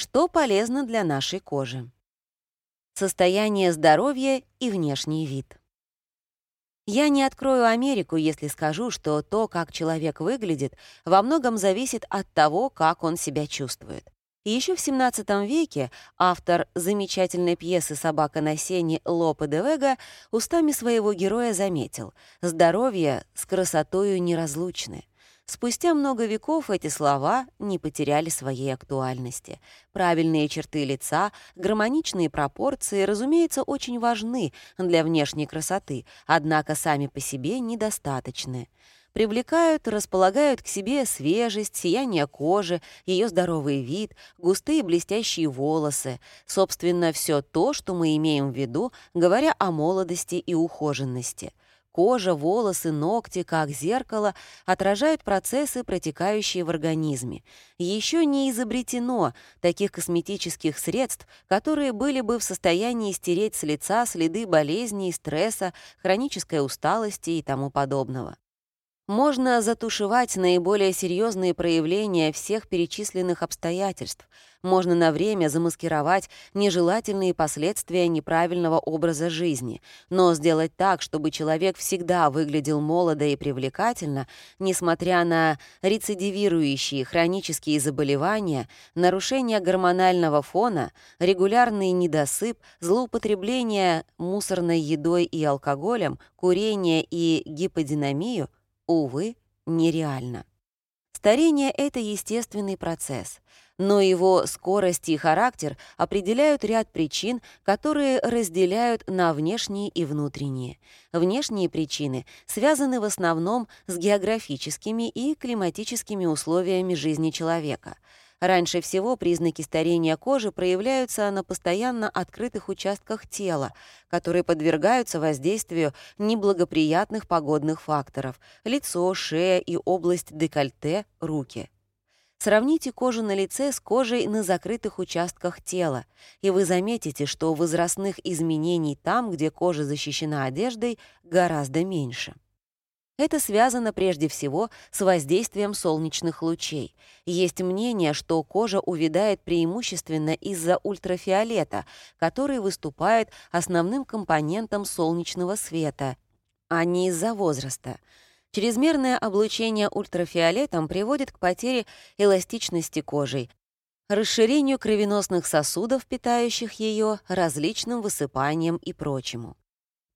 Что полезно для нашей кожи? Состояние здоровья и внешний вид. Я не открою Америку, если скажу, что то, как человек выглядит, во многом зависит от того, как он себя чувствует. Еще в XVII веке автор замечательной пьесы «Собака на сене» Лопе де Вега устами своего героя заметил «Здоровье с красотою неразлучны». Спустя много веков эти слова не потеряли своей актуальности. Правильные черты лица, гармоничные пропорции, разумеется, очень важны для внешней красоты, однако сами по себе недостаточны. Привлекают, располагают к себе свежесть, сияние кожи, ее здоровый вид, густые блестящие волосы, собственно, все то, что мы имеем в виду, говоря о молодости и ухоженности — Кожа, волосы, ногти, как зеркало, отражают процессы, протекающие в организме. Еще не изобретено таких косметических средств, которые были бы в состоянии стереть с лица следы болезней, стресса, хронической усталости и тому подобного. Можно затушевать наиболее серьезные проявления всех перечисленных обстоятельств. Можно на время замаскировать нежелательные последствия неправильного образа жизни. Но сделать так, чтобы человек всегда выглядел молодо и привлекательно, несмотря на рецидивирующие хронические заболевания, нарушение гормонального фона, регулярный недосып, злоупотребление мусорной едой и алкоголем, курение и гиподинамию — увы, нереально. Старение — это естественный процесс, но его скорость и характер определяют ряд причин, которые разделяют на внешние и внутренние. Внешние причины связаны в основном с географическими и климатическими условиями жизни человека — Раньше всего признаки старения кожи проявляются на постоянно открытых участках тела, которые подвергаются воздействию неблагоприятных погодных факторов — лицо, шея и область декольте, руки. Сравните кожу на лице с кожей на закрытых участках тела, и вы заметите, что возрастных изменений там, где кожа защищена одеждой, гораздо меньше. Это связано прежде всего с воздействием солнечных лучей. Есть мнение, что кожа увядает преимущественно из-за ультрафиолета, который выступает основным компонентом солнечного света, а не из-за возраста. Чрезмерное облучение ультрафиолетом приводит к потере эластичности кожи, расширению кровеносных сосудов, питающих ее, различным высыпаниям и прочему.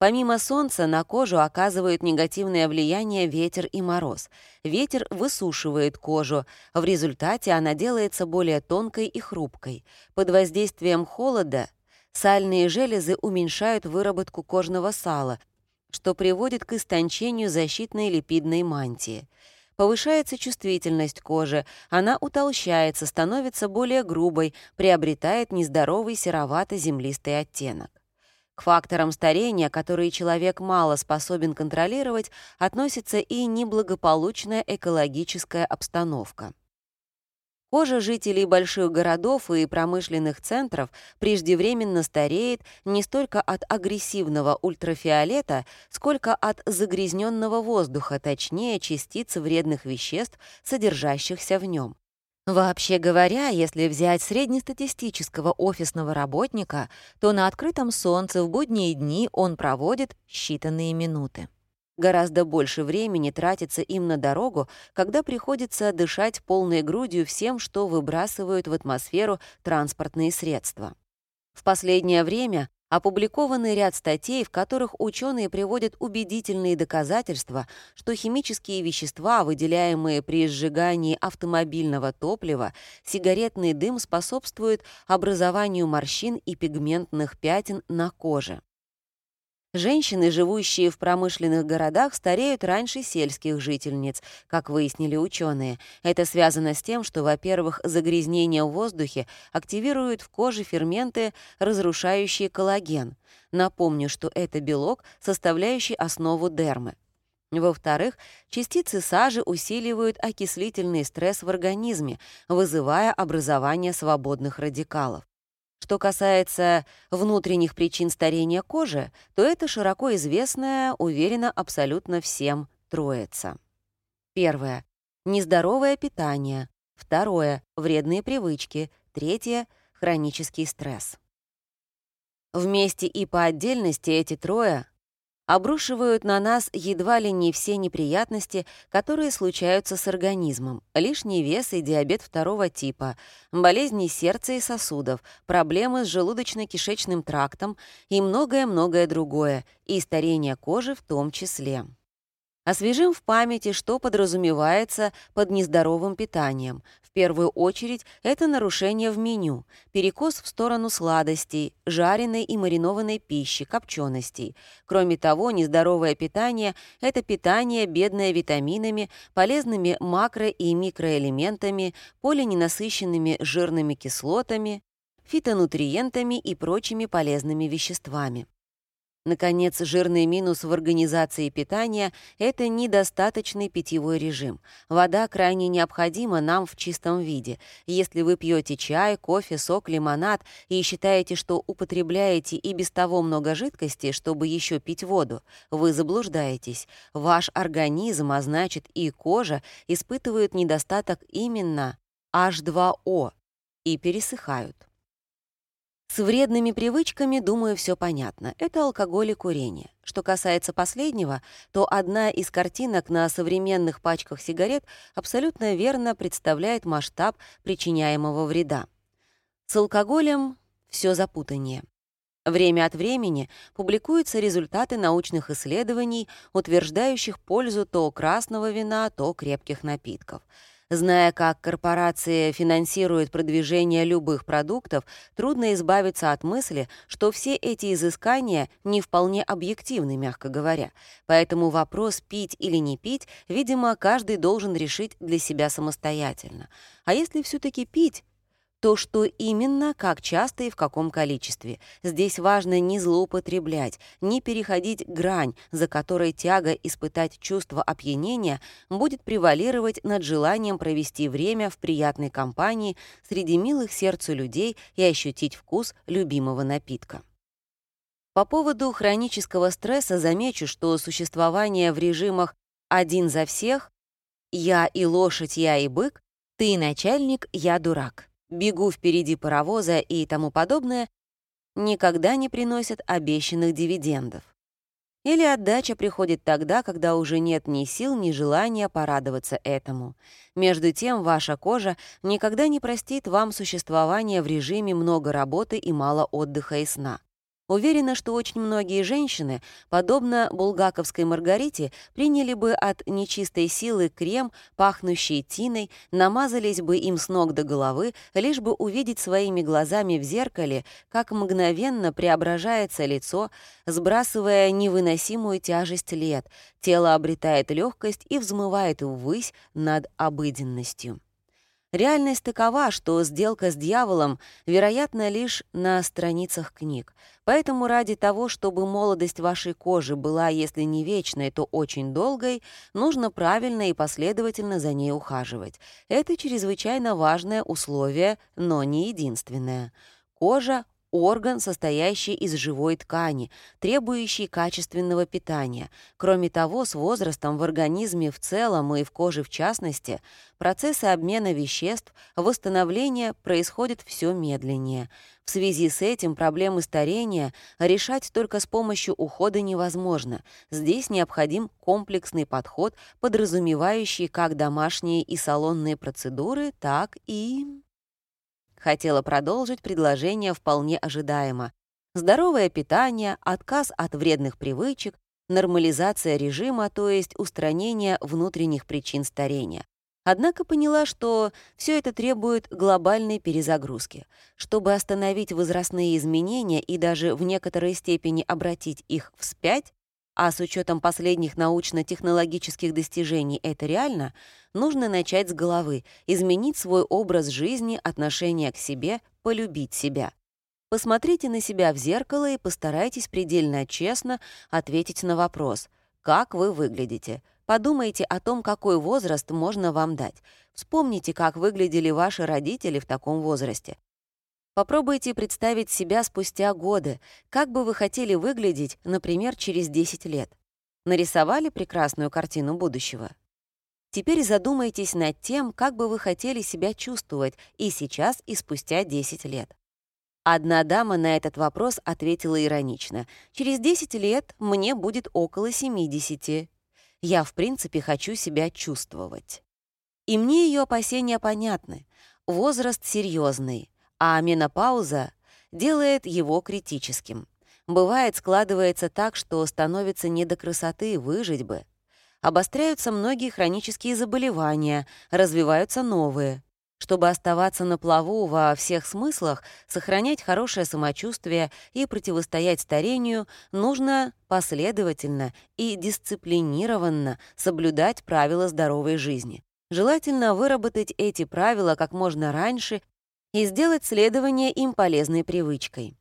Помимо солнца на кожу оказывают негативное влияние ветер и мороз. Ветер высушивает кожу, в результате она делается более тонкой и хрупкой. Под воздействием холода сальные железы уменьшают выработку кожного сала, что приводит к истончению защитной липидной мантии. Повышается чувствительность кожи, она утолщается, становится более грубой, приобретает нездоровый серовато-землистый оттенок. К факторам старения, которые человек мало способен контролировать, относится и неблагополучная экологическая обстановка. Кожа жителей больших городов и промышленных центров преждевременно стареет не столько от агрессивного ультрафиолета, сколько от загрязненного воздуха, точнее частиц вредных веществ, содержащихся в нем. Вообще говоря, если взять среднестатистического офисного работника, то на открытом солнце в будние дни он проводит считанные минуты. Гораздо больше времени тратится им на дорогу, когда приходится дышать полной грудью всем, что выбрасывают в атмосферу транспортные средства. В последнее время опубликованы ряд статей, в которых ученые приводят убедительные доказательства, что химические вещества, выделяемые при сжигании автомобильного топлива, сигаретный дым способствуют образованию морщин и пигментных пятен на коже. Женщины, живущие в промышленных городах, стареют раньше сельских жительниц, как выяснили ученые. Это связано с тем, что, во-первых, загрязнение в воздухе активирует в коже ферменты, разрушающие коллаген. Напомню, что это белок, составляющий основу дермы. Во-вторых, частицы сажи усиливают окислительный стресс в организме, вызывая образование свободных радикалов. Что касается внутренних причин старения кожи, то это широко известная, уверена абсолютно всем, троица. Первое. Нездоровое питание. Второе. Вредные привычки. Третье — хронический стресс. Вместе и по отдельности эти трое обрушивают на нас едва ли не все неприятности, которые случаются с организмом. Лишний вес и диабет второго типа, болезни сердца и сосудов, проблемы с желудочно-кишечным трактом и многое-многое другое, и старение кожи в том числе. Освежим в памяти, что подразумевается под нездоровым питанием. В первую очередь это нарушение в меню, перекос в сторону сладостей, жареной и маринованной пищи, копченостей. Кроме того, нездоровое питание — это питание, бедное витаминами, полезными макро- и микроэлементами, полиненасыщенными жирными кислотами, фитонутриентами и прочими полезными веществами. Наконец, жирный минус в организации питания — это недостаточный питьевой режим. Вода крайне необходима нам в чистом виде. Если вы пьете чай, кофе, сок, лимонад и считаете, что употребляете и без того много жидкости, чтобы еще пить воду, вы заблуждаетесь. Ваш организм, а значит и кожа, испытывают недостаток именно H2O и пересыхают. С вредными привычками, думаю, все понятно. Это алкоголь и курение. Что касается последнего, то одна из картинок на современных пачках сигарет абсолютно верно представляет масштаб причиняемого вреда. С алкоголем все запутаннее. Время от времени публикуются результаты научных исследований, утверждающих пользу то красного вина, то крепких напитков — Зная, как корпорации финансируют продвижение любых продуктов, трудно избавиться от мысли, что все эти изыскания не вполне объективны, мягко говоря. Поэтому вопрос пить или не пить, видимо, каждый должен решить для себя самостоятельно. А если все таки пить, то, что именно, как часто и в каком количестве. Здесь важно не злоупотреблять, не переходить грань, за которой тяга испытать чувство опьянения будет превалировать над желанием провести время в приятной компании среди милых сердцу людей и ощутить вкус любимого напитка. По поводу хронического стресса замечу, что существование в режимах «один за всех», «я и лошадь, я и бык», «ты начальник, я дурак» бегу впереди паровоза и тому подобное, никогда не приносят обещанных дивидендов. Или отдача приходит тогда, когда уже нет ни сил, ни желания порадоваться этому. Между тем, ваша кожа никогда не простит вам существование в режиме много работы и мало отдыха и сна. Уверена, что очень многие женщины, подобно булгаковской Маргарите, приняли бы от нечистой силы крем, пахнущий тиной, намазались бы им с ног до головы, лишь бы увидеть своими глазами в зеркале, как мгновенно преображается лицо, сбрасывая невыносимую тяжесть лет, тело обретает легкость и взмывает ввысь над обыденностью. Реальность такова, что сделка с дьяволом, вероятно, лишь на страницах книг. Поэтому ради того, чтобы молодость вашей кожи была, если не вечной, то очень долгой, нужно правильно и последовательно за ней ухаживать. Это чрезвычайно важное условие, но не единственное. Кожа орган, состоящий из живой ткани, требующий качественного питания. Кроме того, с возрастом в организме в целом и в коже в частности, процессы обмена веществ, восстановления происходят все медленнее. В связи с этим проблемы старения решать только с помощью ухода невозможно. Здесь необходим комплексный подход, подразумевающий как домашние и салонные процедуры, так и Хотела продолжить предложение вполне ожидаемо. Здоровое питание, отказ от вредных привычек, нормализация режима, то есть устранение внутренних причин старения. Однако поняла, что все это требует глобальной перезагрузки. Чтобы остановить возрастные изменения и даже в некоторой степени обратить их вспять, а с учетом последних научно-технологических достижений это реально, нужно начать с головы, изменить свой образ жизни, отношение к себе, полюбить себя. Посмотрите на себя в зеркало и постарайтесь предельно честно ответить на вопрос «Как вы выглядите?». Подумайте о том, какой возраст можно вам дать. Вспомните, как выглядели ваши родители в таком возрасте. Попробуйте представить себя спустя годы, как бы вы хотели выглядеть, например, через 10 лет. Нарисовали прекрасную картину будущего? Теперь задумайтесь над тем, как бы вы хотели себя чувствовать и сейчас, и спустя 10 лет. Одна дама на этот вопрос ответила иронично. «Через 10 лет мне будет около 70. Я, в принципе, хочу себя чувствовать». И мне ее опасения понятны. Возраст серьезный, а менопауза делает его критическим. Бывает, складывается так, что становится не до красоты, выжить бы. Обостряются многие хронические заболевания, развиваются новые. Чтобы оставаться на плаву во всех смыслах, сохранять хорошее самочувствие и противостоять старению, нужно последовательно и дисциплинированно соблюдать правила здоровой жизни. Желательно выработать эти правила как можно раньше и сделать следование им полезной привычкой.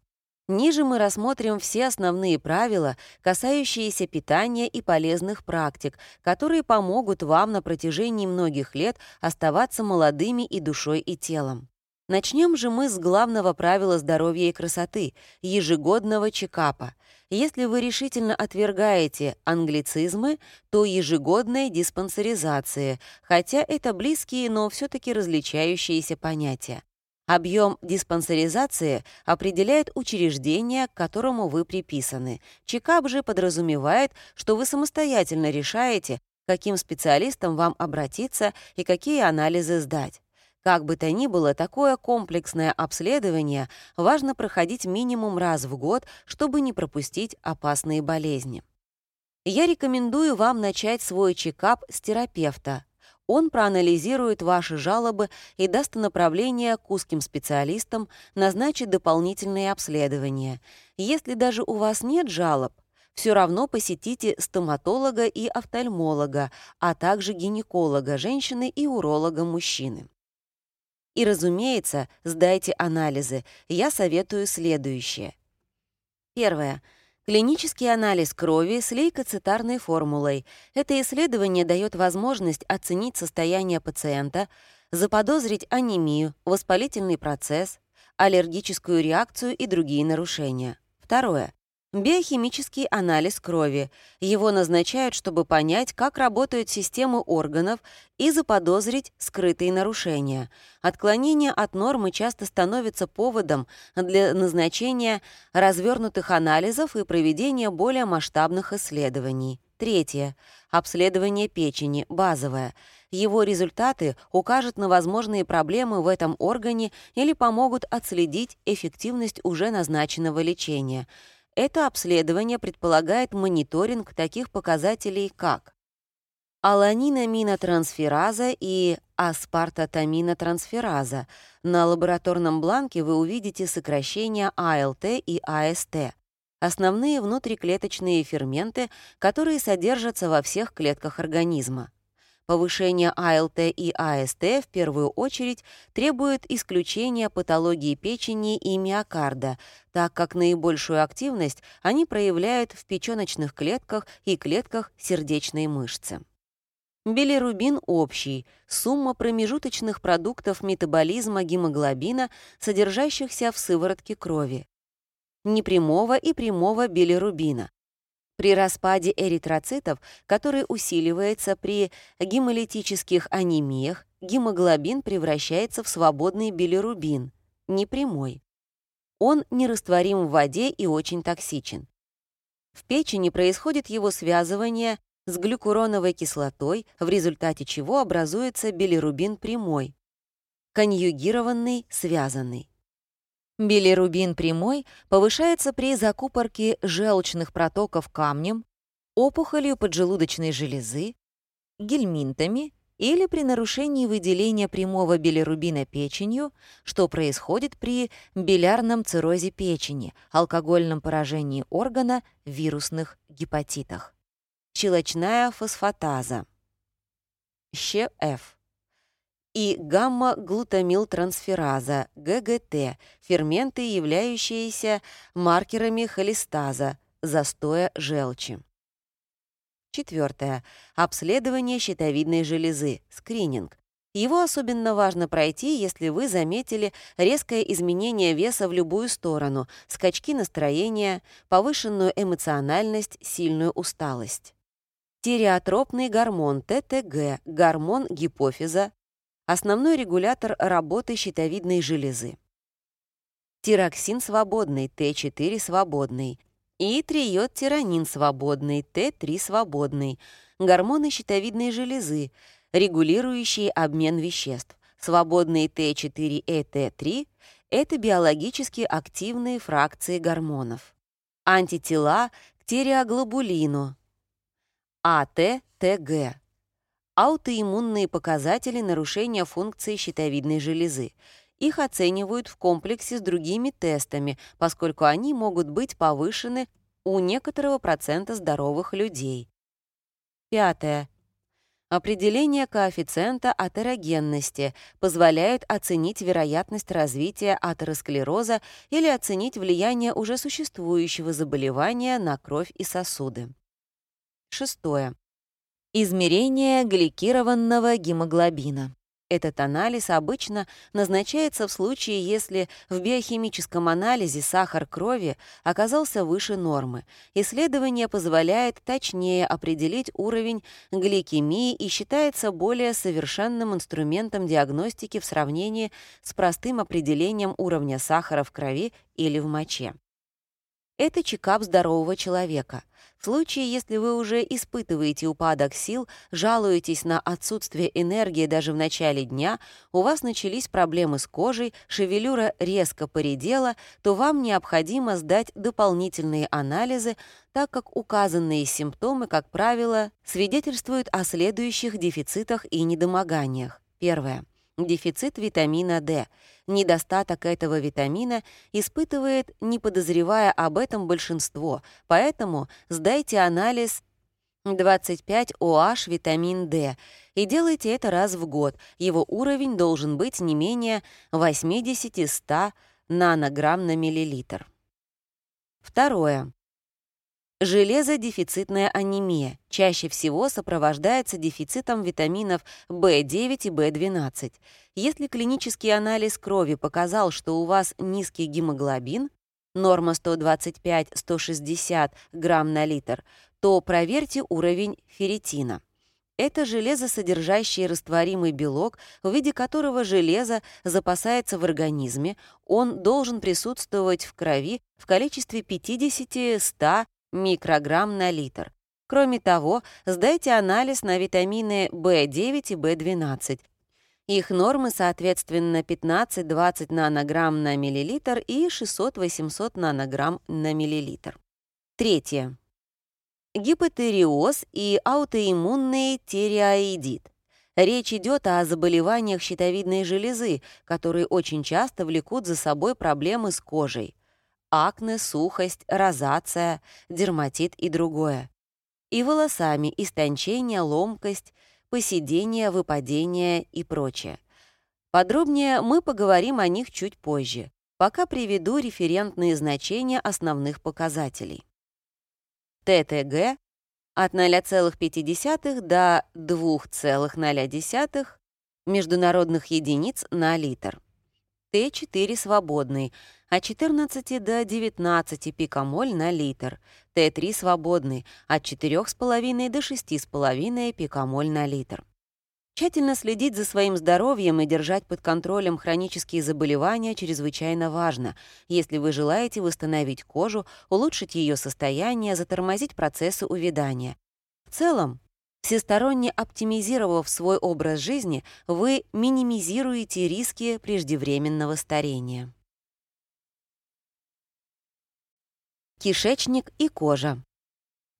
Ниже мы рассмотрим все основные правила, касающиеся питания и полезных практик, которые помогут вам на протяжении многих лет оставаться молодыми и душой, и телом. Начнем же мы с главного правила здоровья и красоты — ежегодного чекапа. Если вы решительно отвергаете англицизмы, то ежегодная диспансеризация, хотя это близкие, но все таки различающиеся понятия. Объем диспансеризации определяет учреждение, к которому вы приписаны. Чекап же подразумевает, что вы самостоятельно решаете, каким специалистам вам обратиться и какие анализы сдать. Как бы то ни было, такое комплексное обследование важно проходить минимум раз в год, чтобы не пропустить опасные болезни. Я рекомендую вам начать свой чекап с терапевта, он проанализирует ваши жалобы и даст направление к узким специалистам, назначит дополнительные обследования. Если даже у вас нет жалоб, все равно посетите стоматолога и офтальмолога, а также гинеколога женщины и уролога мужчины. И, разумеется, сдайте анализы. Я советую следующее. Первое. Клинический анализ крови с лейкоцитарной формулой. Это исследование дает возможность оценить состояние пациента, заподозрить анемию, воспалительный процесс, аллергическую реакцию и другие нарушения. Второе. Биохимический анализ крови. Его назначают, чтобы понять, как работают системы органов и заподозрить скрытые нарушения. Отклонение от нормы часто становится поводом для назначения развернутых анализов и проведения более масштабных исследований. Третье. Обследование печени, базовое. Его результаты укажут на возможные проблемы в этом органе или помогут отследить эффективность уже назначенного лечения — это обследование предполагает мониторинг таких показателей, как аланинаминотрансфераза и аспартатаминотрансфераза. На лабораторном бланке вы увидите сокращения АЛТ и АСТ, основные внутриклеточные ферменты, которые содержатся во всех клетках организма. Повышение АЛТ и АСТ в первую очередь требует исключения патологии печени и миокарда, так как наибольшую активность они проявляют в печёночных клетках и клетках сердечной мышцы. Билирубин общий — сумма промежуточных продуктов метаболизма гемоглобина, содержащихся в сыворотке крови. Непрямого и прямого билирубина, при распаде эритроцитов, который усиливается при гемолитических анемиях, гемоглобин превращается в свободный билирубин, непрямой. Он нерастворим в воде и очень токсичен. В печени происходит его связывание с глюкуроновой кислотой, в результате чего образуется билирубин прямой, конъюгированный, связанный. Билирубин прямой повышается при закупорке желчных протоков камнем, опухолью поджелудочной железы, гельминтами или при нарушении выделения прямого билирубина печенью, что происходит при билярном циррозе печени, алкогольном поражении органа, вирусных гепатитах. фосфатаза. ЩФ и гамма-глутамилтрансфераза, ГГТ, ферменты, являющиеся маркерами холестаза, застоя желчи. Четвертое. Обследование щитовидной железы, скрининг. Его особенно важно пройти, если вы заметили резкое изменение веса в любую сторону, скачки настроения, повышенную эмоциональность, сильную усталость. тиреотропный гормон ТТГ, гормон гипофиза, основной регулятор работы щитовидной железы. Тироксин свободный, Т4 свободный, и триодтиранин свободный, Т3 свободный, гормоны щитовидной железы, регулирующие обмен веществ. Свободные Т4 и Т3 — это биологически активные фракции гормонов. Антитела к тиреоглобулину, АТ-ТГ. Аутоиммунные показатели нарушения функции щитовидной железы. Их оценивают в комплексе с другими тестами, поскольку они могут быть повышены у некоторого процента здоровых людей. Пятое. Определение коэффициента атерогенности позволяет оценить вероятность развития атеросклероза или оценить влияние уже существующего заболевания на кровь и сосуды. Шестое. Измерение гликированного гемоглобина. Этот анализ обычно назначается в случае, если в биохимическом анализе сахар крови оказался выше нормы. Исследование позволяет точнее определить уровень гликемии и считается более совершенным инструментом диагностики в сравнении с простым определением уровня сахара в крови или в моче. Это чекап здорового человека. В случае, если вы уже испытываете упадок сил, жалуетесь на отсутствие энергии даже в начале дня, у вас начались проблемы с кожей, шевелюра резко поредела, то вам необходимо сдать дополнительные анализы, так как указанные симптомы, как правило, свидетельствуют о следующих дефицитах и недомоганиях. Первое. Дефицит витамина D. Недостаток этого витамина испытывает, не подозревая об этом большинство, поэтому сдайте анализ 25OH витамин D и делайте это раз в год. Его уровень должен быть не менее 80-100 нанограмм на миллилитр. Второе. Железодефицитная анемия чаще всего сопровождается дефицитом витаминов В9 и В12. Если клинический анализ крови показал, что у вас низкий гемоглобин, норма 125-160 грамм на литр, то проверьте уровень ферритина. Это железосодержащий растворимый белок, в виде которого железо запасается в организме. Он должен присутствовать в крови в количестве 50-100 микрограмм на литр. Кроме того, сдайте анализ на витамины В9 и В12. Их нормы, соответственно, 15-20 нанограмм на миллилитр и 600-800 нанограмм на миллилитр. Третье. Гипотериоз и аутоиммунный тиреоидит. Речь идет о заболеваниях щитовидной железы, которые очень часто влекут за собой проблемы с кожей акне, сухость, розация, дерматит и другое. И волосами истончение, ломкость, поседение, выпадение и прочее. Подробнее мы поговорим о них чуть позже. Пока приведу референтные значения основных показателей. ТТГ от 0,5 до 2,0 международных единиц на литр. Т4 свободный от 14 до 19 пикомоль на литр, Т3 свободный от 4,5 до 6,5 пикомоль на литр. Тщательно следить за своим здоровьем и держать под контролем хронические заболевания чрезвычайно важно, если вы желаете восстановить кожу, улучшить ее состояние, затормозить процессы увядания. В целом, Всесторонне оптимизировав свой образ жизни, вы минимизируете риски преждевременного старения. Кишечник и кожа.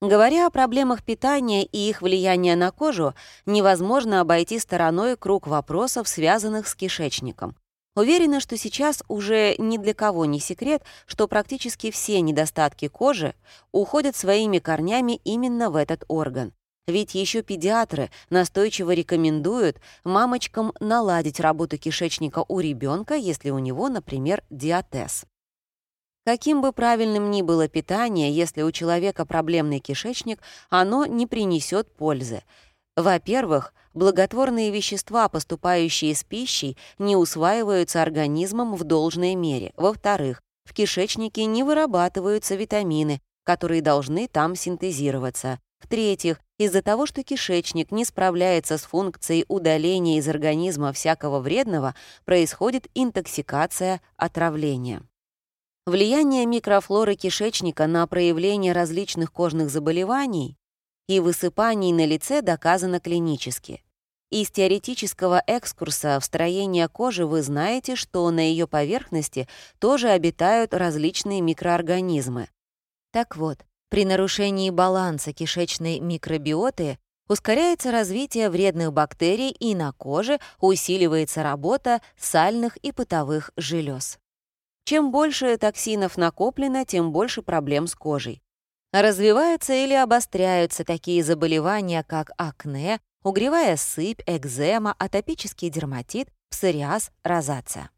Говоря о проблемах питания и их влияния на кожу, невозможно обойти стороной круг вопросов, связанных с кишечником. Уверена, что сейчас уже ни для кого не секрет, что практически все недостатки кожи уходят своими корнями именно в этот орган. Ведь еще педиатры настойчиво рекомендуют мамочкам наладить работу кишечника у ребенка, если у него, например, диатез. Каким бы правильным ни было питание, если у человека проблемный кишечник, оно не принесет пользы. Во-первых, благотворные вещества, поступающие с пищей, не усваиваются организмом в должной мере. Во-вторых, в кишечнике не вырабатываются витамины, которые должны там синтезироваться. В-третьих, Из-за того, что кишечник не справляется с функцией удаления из организма всякого вредного, происходит интоксикация, отравление. Влияние микрофлоры кишечника на проявление различных кожных заболеваний и высыпаний на лице доказано клинически. Из теоретического экскурса в строение кожи вы знаете, что на ее поверхности тоже обитают различные микроорганизмы. Так вот, при нарушении баланса кишечной микробиоты ускоряется развитие вредных бактерий и на коже усиливается работа сальных и потовых желез. Чем больше токсинов накоплено, тем больше проблем с кожей. Развиваются или обостряются такие заболевания, как акне, угревая сыпь, экзема, атопический дерматит, псориаз, розация.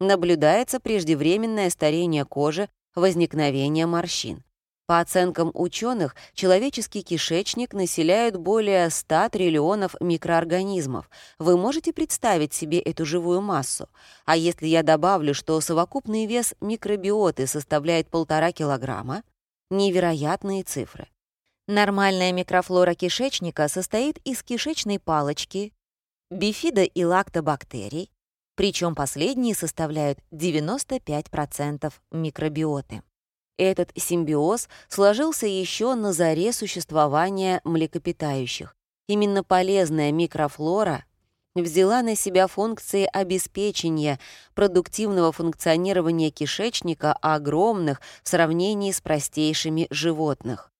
Наблюдается преждевременное старение кожи, возникновение морщин. По оценкам ученых, человеческий кишечник населяют более 100 триллионов микроорганизмов. Вы можете представить себе эту живую массу? А если я добавлю, что совокупный вес микробиоты составляет полтора килограмма? Невероятные цифры. Нормальная микрофлора кишечника состоит из кишечной палочки, бифида и лактобактерий, причем последние составляют 95% микробиоты. Этот симбиоз сложился еще на заре существования млекопитающих. Именно полезная микрофлора взяла на себя функции обеспечения продуктивного функционирования кишечника огромных в сравнении с простейшими животных.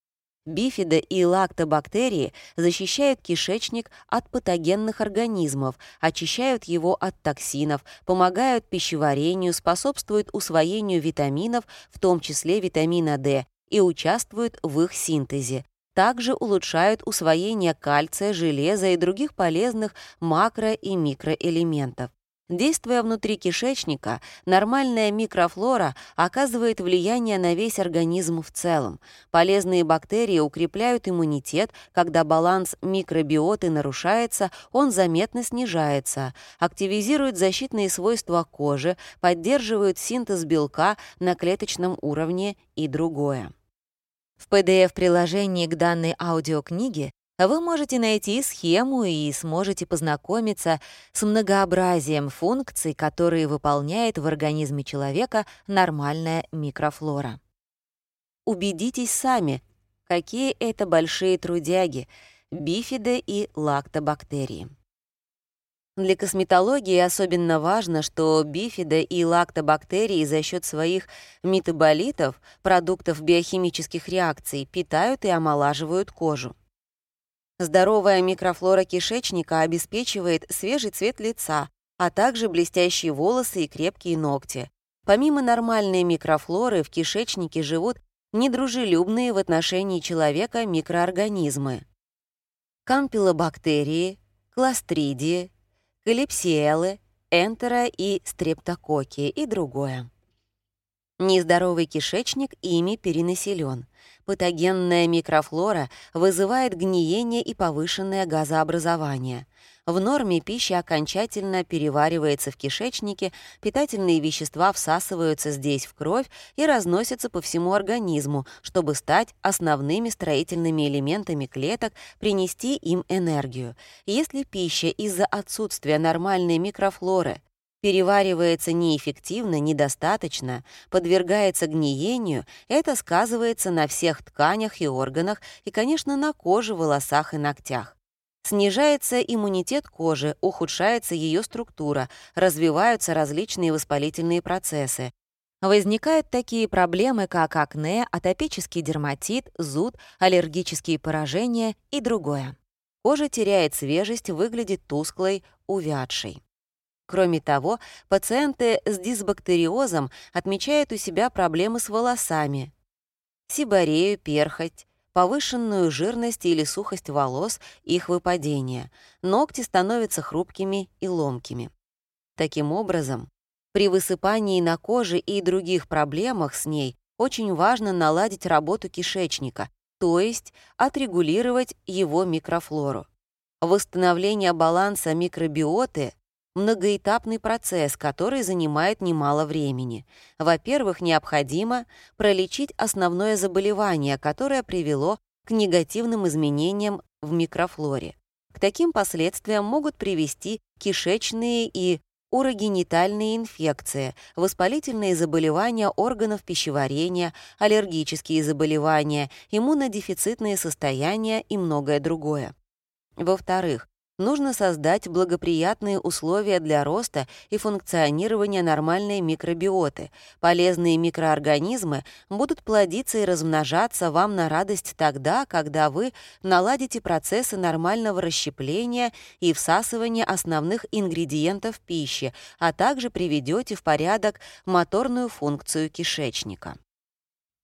Бифида и лактобактерии защищают кишечник от патогенных организмов, очищают его от токсинов, помогают пищеварению, способствуют усвоению витаминов, в том числе витамина D, и участвуют в их синтезе. Также улучшают усвоение кальция, железа и других полезных макро- и микроэлементов. Действуя внутри кишечника, нормальная микрофлора оказывает влияние на весь организм в целом. Полезные бактерии укрепляют иммунитет, когда баланс микробиоты нарушается, он заметно снижается, активизируют защитные свойства кожи, поддерживают синтез белка на клеточном уровне и другое. В PDF-приложении к данной аудиокниге вы можете найти схему и сможете познакомиться с многообразием функций, которые выполняет в организме человека нормальная микрофлора. Убедитесь сами, какие это большие трудяги — бифиды и лактобактерии. Для косметологии особенно важно, что бифиды и лактобактерии за счет своих метаболитов, продуктов биохимических реакций, питают и омолаживают кожу. Здоровая микрофлора кишечника обеспечивает свежий цвет лица, а также блестящие волосы и крепкие ногти. Помимо нормальной микрофлоры в кишечнике живут недружелюбные в отношении человека микроорганизмы. Кампилобактерии, кластридии, калипсиэлы, энтера и стрептококи и другое. Нездоровый кишечник ими перенаселен. Патогенная микрофлора вызывает гниение и повышенное газообразование. В норме пища окончательно переваривается в кишечнике, питательные вещества всасываются здесь в кровь и разносятся по всему организму, чтобы стать основными строительными элементами клеток, принести им энергию. Если пища из-за отсутствия нормальной микрофлоры переваривается неэффективно, недостаточно, подвергается гниению, это сказывается на всех тканях и органах и, конечно, на коже, волосах и ногтях. Снижается иммунитет кожи, ухудшается ее структура, развиваются различные воспалительные процессы. Возникают такие проблемы, как акне, атопический дерматит, зуд, аллергические поражения и другое. Кожа теряет свежесть, выглядит тусклой, увядшей. Кроме того, пациенты с дисбактериозом отмечают у себя проблемы с волосами, сибарею, перхоть, повышенную жирность или сухость волос, их выпадение. Ногти становятся хрупкими и ломкими. Таким образом, при высыпании на коже и других проблемах с ней очень важно наладить работу кишечника, то есть отрегулировать его микрофлору. Восстановление баланса микробиоты многоэтапный процесс, который занимает немало времени. Во-первых, необходимо пролечить основное заболевание, которое привело к негативным изменениям в микрофлоре. К таким последствиям могут привести кишечные и урогенитальные инфекции, воспалительные заболевания органов пищеварения, аллергические заболевания, иммунодефицитные состояния и многое другое. Во-вторых, нужно создать благоприятные условия для роста и функционирования нормальной микробиоты. Полезные микроорганизмы будут плодиться и размножаться вам на радость тогда, когда вы наладите процессы нормального расщепления и всасывания основных ингредиентов пищи, а также приведете в порядок моторную функцию кишечника.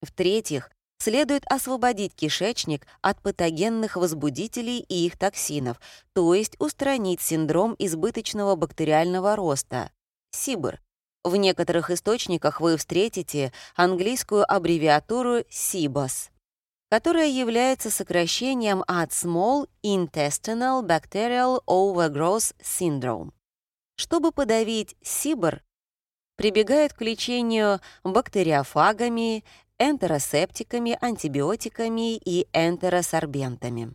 В-третьих, следует освободить кишечник от патогенных возбудителей и их токсинов, то есть устранить синдром избыточного бактериального роста — СИБР. В некоторых источниках вы встретите английскую аббревиатуру SIBOS, которая является сокращением от Small Intestinal Bacterial Overgrowth Syndrome. Чтобы подавить СИБР, прибегают к лечению бактериофагами, энтеросептиками, антибиотиками и энтеросорбентами.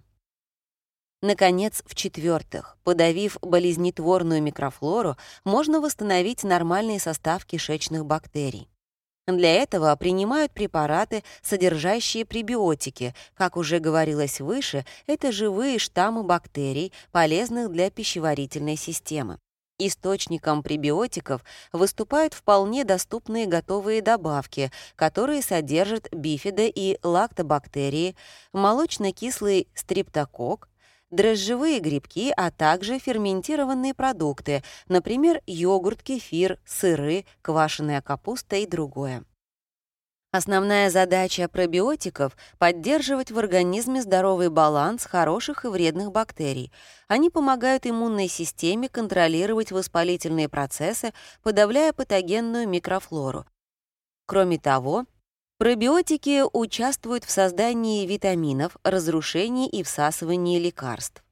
Наконец, в-четвертых, подавив болезнетворную микрофлору, можно восстановить нормальный состав кишечных бактерий. Для этого принимают препараты, содержащие пребиотики. Как уже говорилось выше, это живые штаммы бактерий, полезных для пищеварительной системы. Источником пребиотиков выступают вполне доступные готовые добавки, которые содержат бифида и лактобактерии, молочно-кислый стриптокок, дрожжевые грибки, а также ферментированные продукты, например, йогурт, кефир, сыры, квашеная капуста и другое. Основная задача пробиотиков — поддерживать в организме здоровый баланс хороших и вредных бактерий. Они помогают иммунной системе контролировать воспалительные процессы, подавляя патогенную микрофлору. Кроме того, пробиотики участвуют в создании витаминов, разрушении и всасывании лекарств.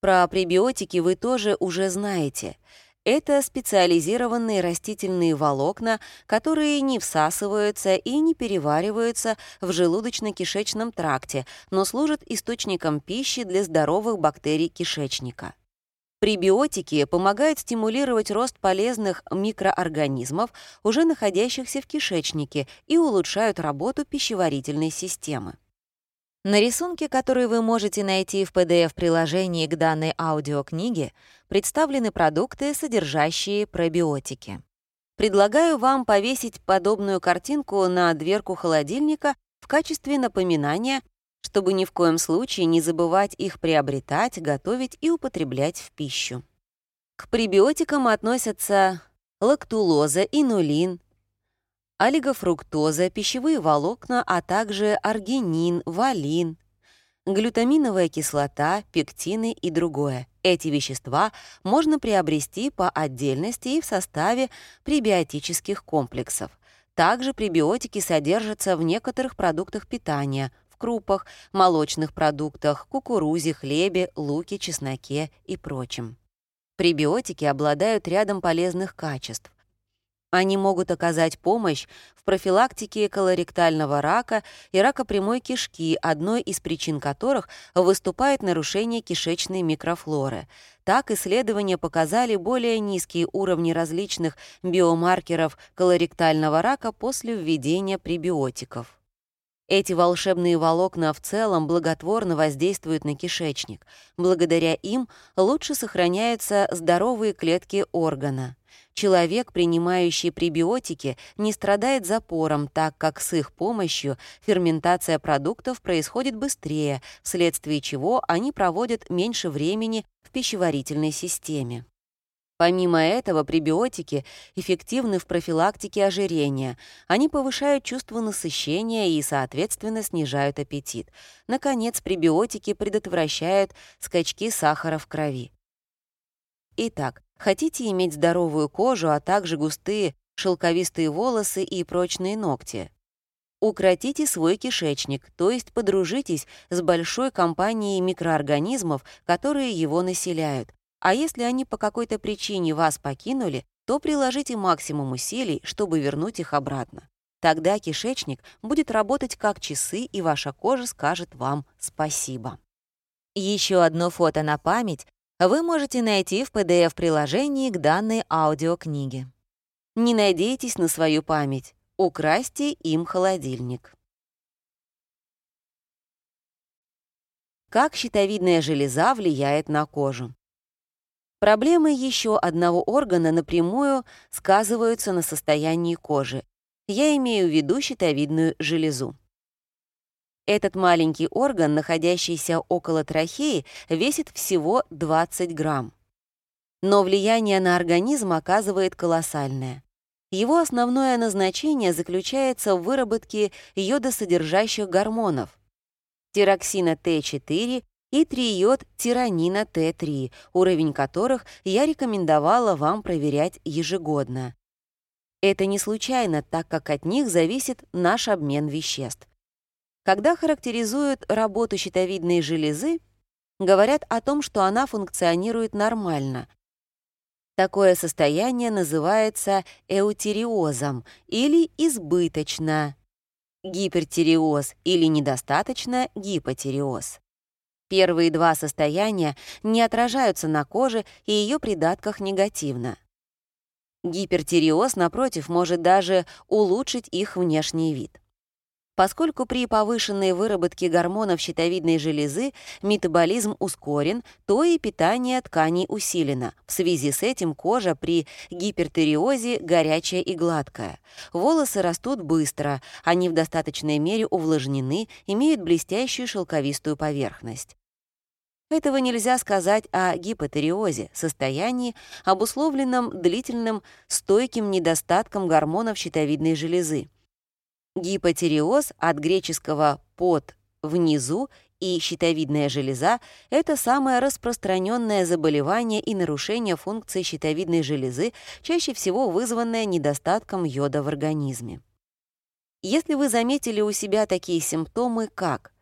Про пребиотики вы тоже уже знаете — это специализированные растительные волокна, которые не всасываются и не перевариваются в желудочно-кишечном тракте, но служат источником пищи для здоровых бактерий кишечника. Пребиотики помогают стимулировать рост полезных микроорганизмов, уже находящихся в кишечнике, и улучшают работу пищеварительной системы. На рисунке, который вы можете найти в PDF-приложении к данной аудиокниге, представлены продукты, содержащие пробиотики. Предлагаю вам повесить подобную картинку на дверку холодильника в качестве напоминания, чтобы ни в коем случае не забывать их приобретать, готовить и употреблять в пищу. К пребиотикам относятся лактулоза, инулин, олигофруктоза, пищевые волокна, а также аргинин, валин, глютаминовая кислота, пектины и другое. Эти вещества можно приобрести по отдельности и в составе пребиотических комплексов. Также пребиотики содержатся в некоторых продуктах питания, в крупах, молочных продуктах, кукурузе, хлебе, луке, чесноке и прочем. Пребиотики обладают рядом полезных качеств. Они могут оказать помощь в профилактике колоректального рака и рака прямой кишки, одной из причин которых выступает нарушение кишечной микрофлоры. Так исследования показали более низкие уровни различных биомаркеров колоректального рака после введения пребиотиков. Эти волшебные волокна в целом благотворно воздействуют на кишечник. Благодаря им лучше сохраняются здоровые клетки органа. Человек, принимающий пребиотики, не страдает запором, так как с их помощью ферментация продуктов происходит быстрее, вследствие чего они проводят меньше времени в пищеварительной системе. Помимо этого, пребиотики эффективны в профилактике ожирения. Они повышают чувство насыщения и, соответственно, снижают аппетит. Наконец, пребиотики предотвращают скачки сахара в крови. Итак, Хотите иметь здоровую кожу, а также густые шелковистые волосы и прочные ногти? Укротите свой кишечник, то есть подружитесь с большой компанией микроорганизмов, которые его населяют. А если они по какой-то причине вас покинули, то приложите максимум усилий, чтобы вернуть их обратно. Тогда кишечник будет работать как часы, и ваша кожа скажет вам спасибо. Еще одно фото на память вы можете найти в PDF-приложении к данной аудиокниге. Не надейтесь на свою память, украсьте им холодильник. Как щитовидная железа влияет на кожу? Проблемы еще одного органа напрямую сказываются на состоянии кожи. Я имею в виду щитовидную железу. Этот маленький орган, находящийся около трахеи, весит всего 20 грамм. Но влияние на организм оказывает колоссальное. Его основное назначение заключается в выработке йодосодержащих гормонов – тироксина Т4 и триод тиранина Т3, уровень которых я рекомендовала вам проверять ежегодно. Это не случайно, так как от них зависит наш обмен веществ. Когда характеризуют работу щитовидной железы, говорят о том, что она функционирует нормально. Такое состояние называется эутериозом или избыточно, гипертиреоз или недостаточно гипотиреоз. Первые два состояния не отражаются на коже и ее придатках негативно. Гипертиреоз, напротив, может даже улучшить их внешний вид. Поскольку при повышенной выработке гормонов щитовидной железы метаболизм ускорен, то и питание тканей усилено. В связи с этим кожа при гипертериозе горячая и гладкая. Волосы растут быстро, они в достаточной мере увлажнены, имеют блестящую шелковистую поверхность. Этого нельзя сказать о гипотериозе, состоянии, обусловленном длительным стойким недостатком гормонов щитовидной железы. Гипотиреоз от греческого «под» — «внизу» и щитовидная железа — это самое распространенное заболевание и нарушение функции щитовидной железы, чаще всего вызванное недостатком йода в организме. Если вы заметили у себя такие симптомы, как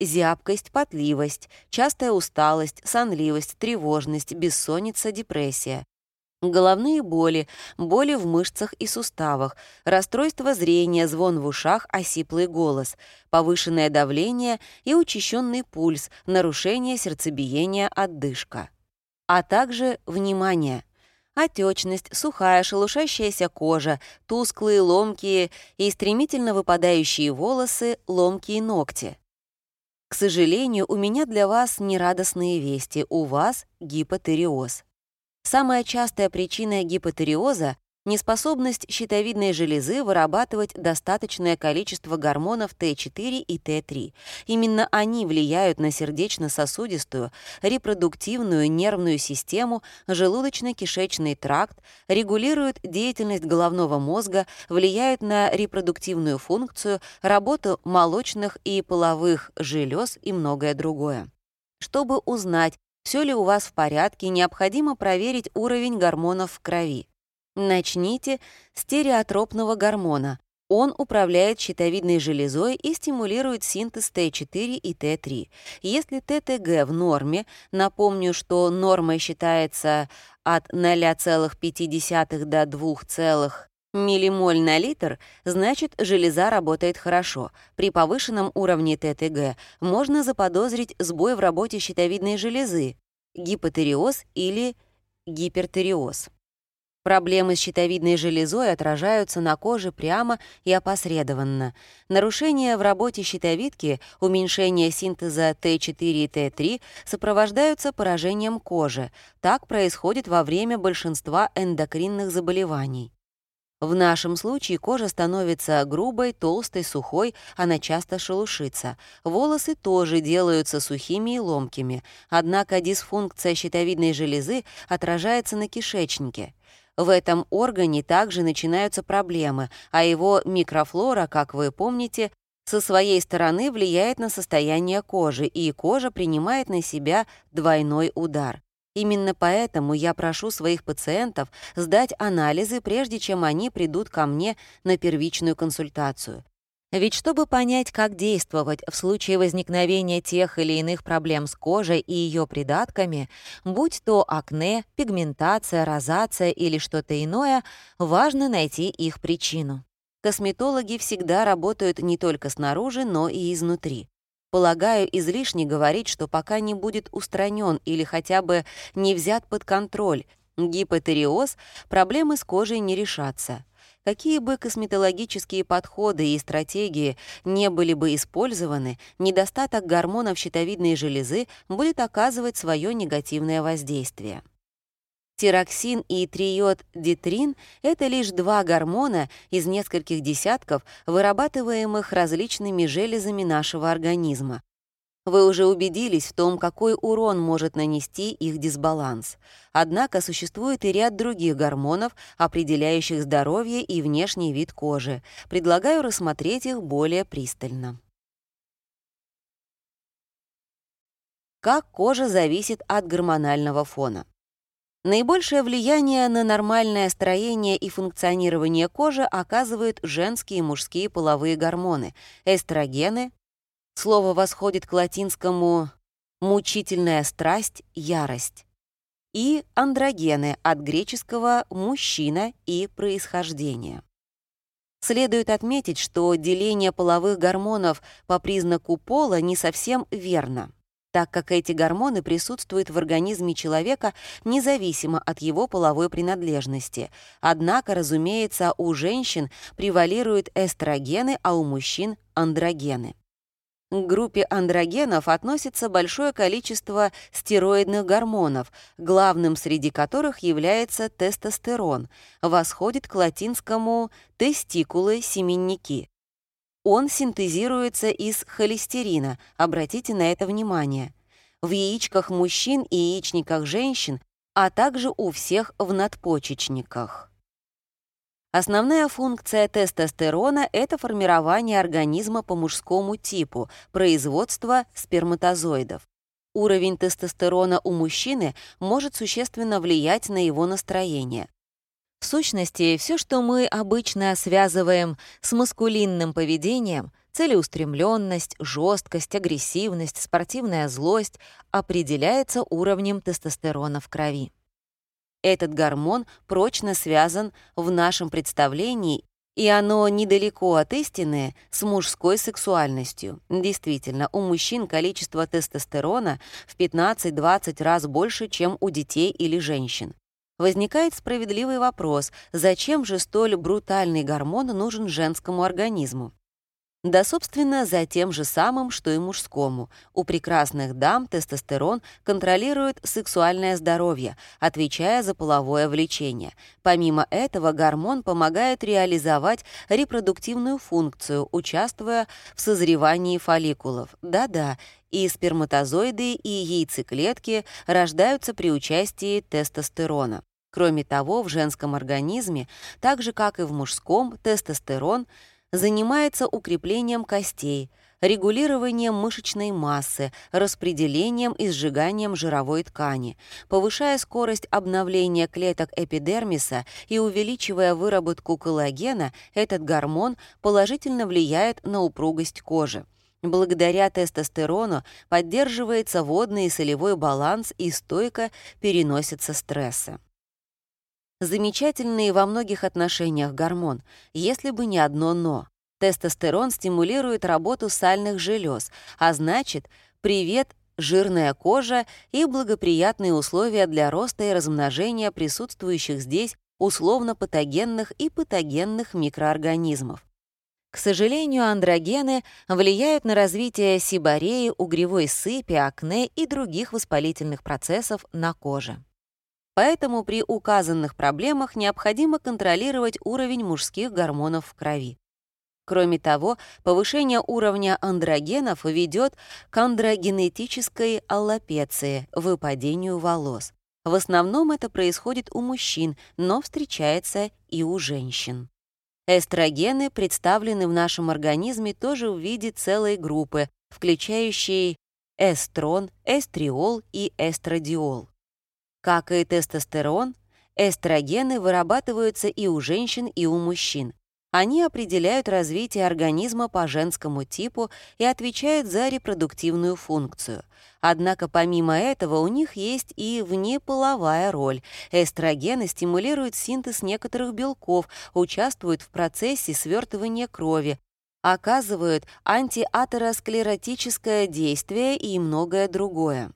зябкость, потливость, частая усталость, сонливость, тревожность, бессонница, депрессия, Головные боли, боли в мышцах и суставах, расстройство зрения, звон в ушах, осиплый голос, повышенное давление и учащенный пульс, нарушение сердцебиения, отдышка. А также, внимание, отечность, сухая шелушащаяся кожа, тусклые, ломкие и стремительно выпадающие волосы, ломкие ногти. К сожалению, у меня для вас нерадостные вести, у вас гипотериоз. Самая частая причина гипотериоза — неспособность щитовидной железы вырабатывать достаточное количество гормонов Т4 и Т3. Именно они влияют на сердечно-сосудистую, репродуктивную нервную систему, желудочно-кишечный тракт, регулируют деятельность головного мозга, влияют на репродуктивную функцию, работу молочных и половых желез и многое другое. Чтобы узнать, все ли у вас в порядке, необходимо проверить уровень гормонов в крови. Начните с стереотропного гормона. Он управляет щитовидной железой и стимулирует синтез Т4 и Т3. Если ТТГ в норме, напомню, что нормой считается от 0,5 до 2, миллимоль на литр, значит, железа работает хорошо. При повышенном уровне ТТГ можно заподозрить сбой в работе щитовидной железы, гипотериоз или гипертериоз. Проблемы с щитовидной железой отражаются на коже прямо и опосредованно. Нарушения в работе щитовидки, уменьшение синтеза Т4 и Т3 сопровождаются поражением кожи. Так происходит во время большинства эндокринных заболеваний. В нашем случае кожа становится грубой, толстой, сухой, она часто шелушится. Волосы тоже делаются сухими и ломкими, однако дисфункция щитовидной железы отражается на кишечнике. В этом органе также начинаются проблемы, а его микрофлора, как вы помните, со своей стороны влияет на состояние кожи, и кожа принимает на себя двойной удар. Именно поэтому я прошу своих пациентов сдать анализы, прежде чем они придут ко мне на первичную консультацию. Ведь чтобы понять, как действовать в случае возникновения тех или иных проблем с кожей и ее придатками, будь то акне, пигментация, розация или что-то иное, важно найти их причину. Косметологи всегда работают не только снаружи, но и изнутри. Полагаю, излишне говорить, что пока не будет устранен или хотя бы не взят под контроль гипотериоз, проблемы с кожей не решатся. Какие бы косметологические подходы и стратегии не были бы использованы, недостаток гормонов щитовидной железы будет оказывать свое негативное воздействие. Тироксин и триод-дитрин — это лишь два гормона из нескольких десятков, вырабатываемых различными железами нашего организма. Вы уже убедились в том, какой урон может нанести их дисбаланс. Однако существует и ряд других гормонов, определяющих здоровье и внешний вид кожи. Предлагаю рассмотреть их более пристально. Как кожа зависит от гормонального фона? Наибольшее влияние на нормальное строение и функционирование кожи оказывают женские и мужские половые гормоны — эстрогены, Слово восходит к латинскому «мучительная страсть, ярость» и андрогены от греческого «мужчина» и «происхождение». Следует отметить, что деление половых гормонов по признаку пола не совсем верно, так как эти гормоны присутствуют в организме человека независимо от его половой принадлежности. Однако, разумеется, у женщин превалируют эстрогены, а у мужчин — андрогены. К группе андрогенов относится большое количество стероидных гормонов, главным среди которых является тестостерон, восходит к латинскому «тестикулы семенники». Он синтезируется из холестерина, обратите на это внимание, в яичках мужчин и яичниках женщин, а также у всех в надпочечниках. Основная функция тестостерона — это формирование организма по мужскому типу, производство сперматозоидов. Уровень тестостерона у мужчины может существенно влиять на его настроение. В сущности, все, что мы обычно связываем с маскулинным поведением, целеустремленность, жесткость, агрессивность, спортивная злость, определяется уровнем тестостерона в крови. Этот гормон прочно связан в нашем представлении, и оно недалеко от истины с мужской сексуальностью. Действительно, у мужчин количество тестостерона в 15-20 раз больше, чем у детей или женщин. Возникает справедливый вопрос, зачем же столь брутальный гормон нужен женскому организму? Да, собственно, за тем же самым, что и мужскому. У прекрасных дам тестостерон контролирует сексуальное здоровье, отвечая за половое влечение. Помимо этого, гормон помогает реализовать репродуктивную функцию, участвуя в созревании фолликулов. Да-да, и сперматозоиды, и яйцеклетки рождаются при участии тестостерона. Кроме того, в женском организме, так же как и в мужском, тестостерон — занимается укреплением костей, регулированием мышечной массы, распределением и сжиганием жировой ткани, повышая скорость обновления клеток эпидермиса и увеличивая выработку коллагена, этот гормон положительно влияет на упругость кожи. Благодаря тестостерону поддерживается водный и солевой баланс и стойко переносятся стрессы. Замечательный во многих отношениях гормон, если бы не одно «но». Тестостерон стимулирует работу сальных желез, а значит, привет жирная кожа и благоприятные условия для роста и размножения присутствующих здесь условно-патогенных и патогенных микроорганизмов. К сожалению, андрогены влияют на развитие сибореи, угревой сыпи, акне и других воспалительных процессов на коже. Поэтому при указанных проблемах необходимо контролировать уровень мужских гормонов в крови. Кроме того, повышение уровня андрогенов ведет к андрогенетической аллопеции, выпадению волос. В основном это происходит у мужчин, но встречается и у женщин. Эстрогены представлены в нашем организме тоже в виде целой группы, включающей эстрон, эстриол и эстрадиол. Как и тестостерон, эстрогены вырабатываются и у женщин, и у мужчин. Они определяют развитие организма по женскому типу и отвечают за репродуктивную функцию. Однако помимо этого у них есть и внеполовая роль. Эстрогены стимулируют синтез некоторых белков, участвуют в процессе свертывания крови, оказывают антиатеросклеротическое действие и многое другое.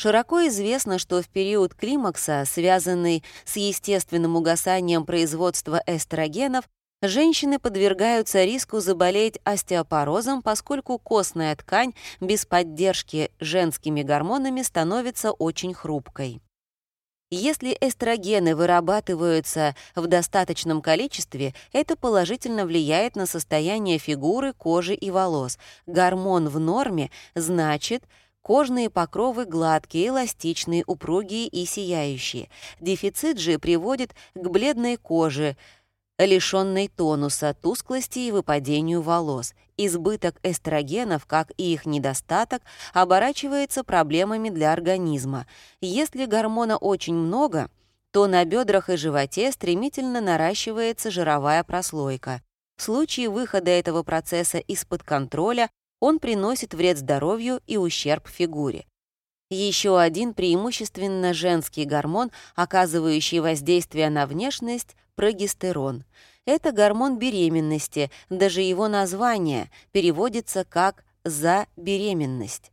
Широко известно, что в период климакса, связанный с естественным угасанием производства эстрогенов, женщины подвергаются риску заболеть остеопорозом, поскольку костная ткань без поддержки женскими гормонами становится очень хрупкой. Если эстрогены вырабатываются в достаточном количестве, это положительно влияет на состояние фигуры, кожи и волос. Гормон в норме значит, кожные покровы гладкие, эластичные, упругие и сияющие. Дефицит же приводит к бледной коже, лишенной тонуса, тусклости и выпадению волос. Избыток эстрогенов, как и их недостаток, оборачивается проблемами для организма. Если гормона очень много, то на бедрах и животе стремительно наращивается жировая прослойка. В случае выхода этого процесса из-под контроля он приносит вред здоровью и ущерб фигуре. Еще один преимущественно женский гормон, оказывающий воздействие на внешность — прогестерон. Это гормон беременности, даже его название переводится как «за беременность».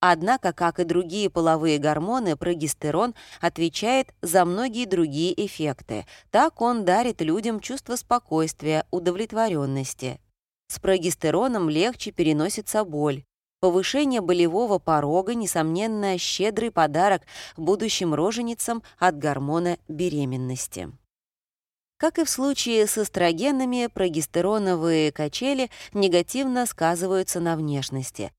Однако, как и другие половые гормоны, прогестерон отвечает за многие другие эффекты. Так он дарит людям чувство спокойствия, удовлетворенности. С прогестероном легче переносится боль. Повышение болевого порога, несомненно, щедрый подарок будущим роженицам от гормона беременности. Как и в случае с эстрогенами, прогестероновые качели негативно сказываются на внешности.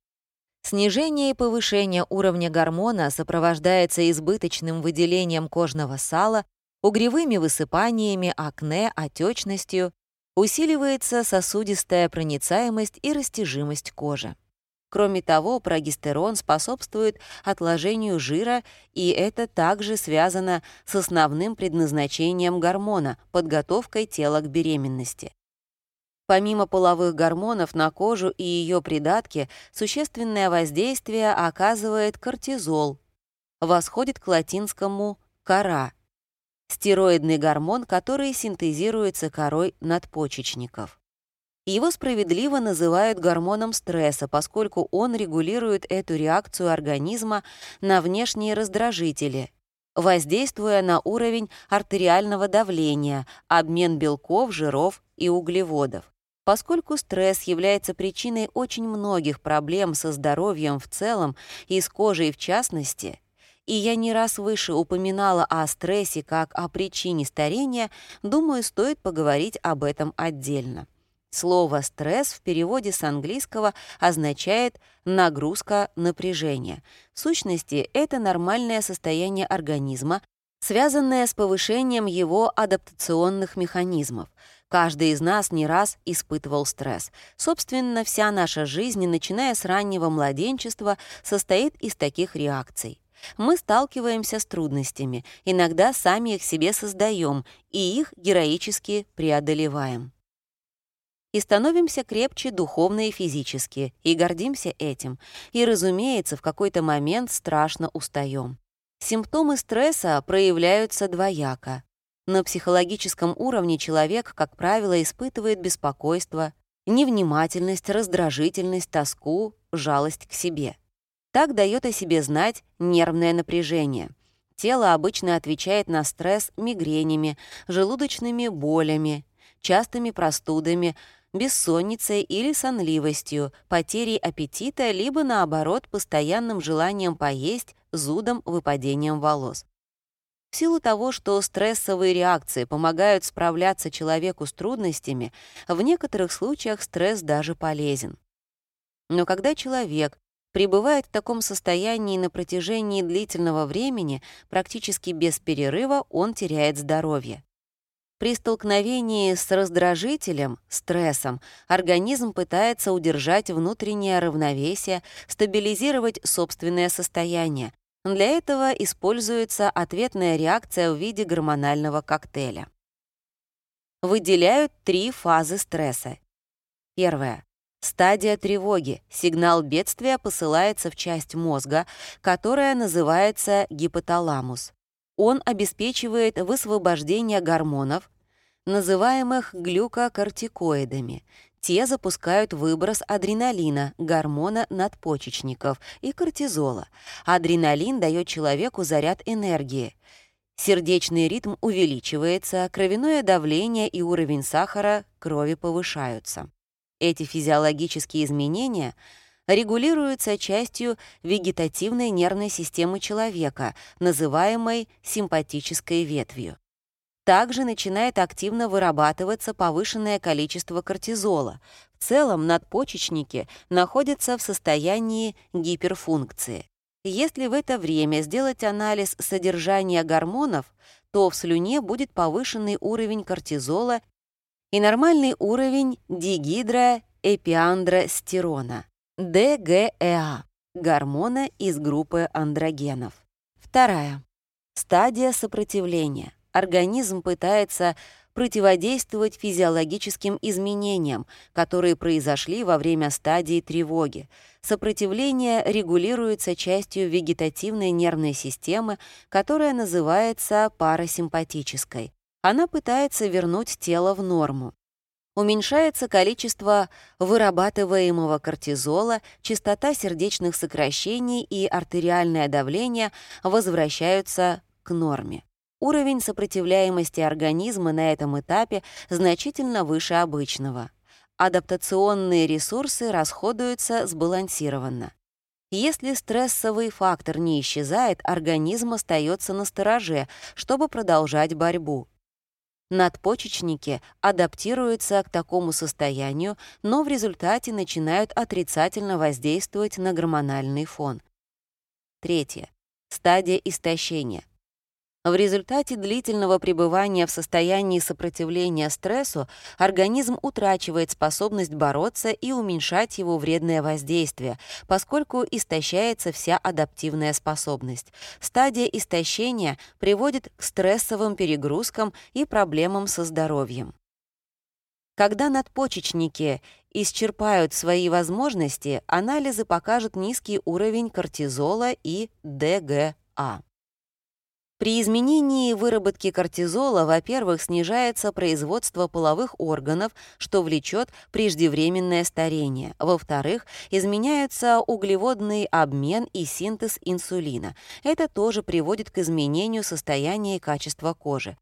Снижение и повышение уровня гормона сопровождается избыточным выделением кожного сала, угревыми высыпаниями, акне, отечностью, усиливается сосудистая проницаемость и растяжимость кожи. Кроме того, прогестерон способствует отложению жира, и это также связано с основным предназначением гормона — подготовкой тела к беременности. Помимо половых гормонов на кожу и ее придатки, существенное воздействие оказывает кортизол. Восходит к латинскому «кора» — стероидный гормон, который синтезируется корой надпочечников. Его справедливо называют гормоном стресса, поскольку он регулирует эту реакцию организма на внешние раздражители, воздействуя на уровень артериального давления, обмен белков, жиров и углеводов. Поскольку стресс является причиной очень многих проблем со здоровьем в целом и с кожей в частности, и я не раз выше упоминала о стрессе как о причине старения, думаю, стоит поговорить об этом отдельно. Слово «стресс» в переводе с английского означает «нагрузка, напряжение». В сущности, это нормальное состояние организма, связанное с повышением его адаптационных механизмов. Каждый из нас не раз испытывал стресс. Собственно, вся наша жизнь, начиная с раннего младенчества, состоит из таких реакций. Мы сталкиваемся с трудностями, иногда сами их себе создаем и их героически преодолеваем и становимся крепче духовно и физически, и гордимся этим. И, разумеется, в какой-то момент страшно устаем. Симптомы стресса проявляются двояко. На психологическом уровне человек, как правило, испытывает беспокойство, невнимательность, раздражительность, тоску, жалость к себе. Так дает о себе знать нервное напряжение. Тело обычно отвечает на стресс мигренями, желудочными болями, частыми простудами, бессонницей или сонливостью, потерей аппетита, либо, наоборот, постоянным желанием поесть, зудом, выпадением волос. В силу того, что стрессовые реакции помогают справляться человеку с трудностями, в некоторых случаях стресс даже полезен. Но когда человек пребывает в таком состоянии на протяжении длительного времени, практически без перерыва, он теряет здоровье. При столкновении с раздражителем, стрессом, организм пытается удержать внутреннее равновесие, стабилизировать собственное состояние. Для этого используется ответная реакция в виде гормонального коктейля. Выделяют три фазы стресса. Первая. Стадия тревоги. Сигнал бедствия посылается в часть мозга, которая называется гипоталамус. Он обеспечивает высвобождение гормонов, называемых глюкокортикоидами. Те запускают выброс адреналина, гормона надпочечников и кортизола. Адреналин дает человеку заряд энергии. Сердечный ритм увеличивается, кровяное давление и уровень сахара крови повышаются. Эти физиологические изменения регулируются частью вегетативной нервной системы человека, называемой симпатической ветвью также начинает активно вырабатываться повышенное количество кортизола. В целом надпочечники находятся в состоянии гиперфункции. Если в это время сделать анализ содержания гормонов, то в слюне будет повышенный уровень кортизола и нормальный уровень дигидроэпиандростерона, ДГЭА, гормона из группы андрогенов. Вторая. Стадия сопротивления организм пытается противодействовать физиологическим изменениям, которые произошли во время стадии тревоги. Сопротивление регулируется частью вегетативной нервной системы, которая называется парасимпатической. Она пытается вернуть тело в норму. Уменьшается количество вырабатываемого кортизола, частота сердечных сокращений и артериальное давление возвращаются к норме. Уровень сопротивляемости организма на этом этапе значительно выше обычного. Адаптационные ресурсы расходуются сбалансированно. Если стрессовый фактор не исчезает, организм остается на стороже, чтобы продолжать борьбу. Надпочечники адаптируются к такому состоянию, но в результате начинают отрицательно воздействовать на гормональный фон. Третье. Стадия истощения. В результате длительного пребывания в состоянии сопротивления стрессу организм утрачивает способность бороться и уменьшать его вредное воздействие, поскольку истощается вся адаптивная способность. Стадия истощения приводит к стрессовым перегрузкам и проблемам со здоровьем. Когда надпочечники исчерпают свои возможности, анализы покажут низкий уровень кортизола и ДГА. При изменении выработки кортизола, во-первых, снижается производство половых органов, что влечет преждевременное старение. Во-вторых, изменяются углеводный обмен и синтез инсулина. Это тоже приводит к изменению состояния и качества кожи.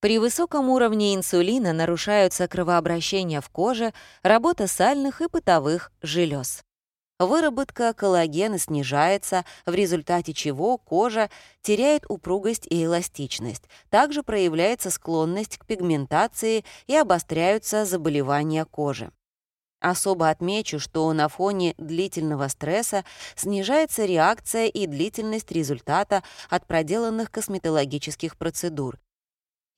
При высоком уровне инсулина нарушаются кровообращение в коже, работа сальных и потовых желез. Выработка коллагена снижается, в результате чего кожа теряет упругость и эластичность. Также проявляется склонность к пигментации и обостряются заболевания кожи. Особо отмечу, что на фоне длительного стресса снижается реакция и длительность результата от проделанных косметологических процедур.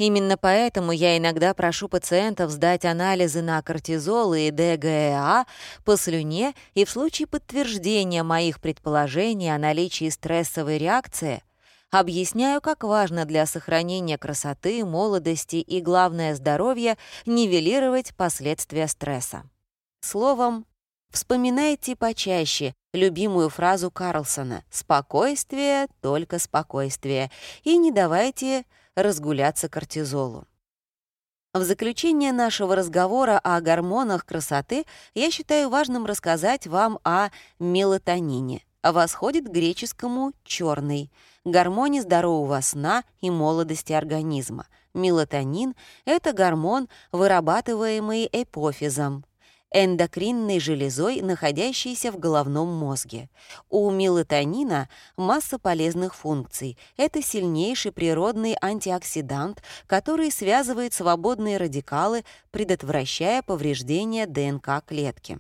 Именно поэтому я иногда прошу пациентов сдать анализы на кортизол и ДГА по слюне и в случае подтверждения моих предположений о наличии стрессовой реакции объясняю, как важно для сохранения красоты, молодости и, главное, здоровья нивелировать последствия стресса. Словом, вспоминайте почаще любимую фразу Карлсона «спокойствие, только спокойствие» и не давайте разгуляться кортизолу. В заключение нашего разговора о гормонах красоты я считаю важным рассказать вам о мелатонине. Восходит к греческому «черный» — гормоне здорового сна и молодости организма. Мелатонин — это гормон, вырабатываемый эпофизом, эндокринной железой, находящейся в головном мозге. У мелатонина масса полезных функций. Это сильнейший природный антиоксидант, который связывает свободные радикалы, предотвращая повреждение ДНК клетки.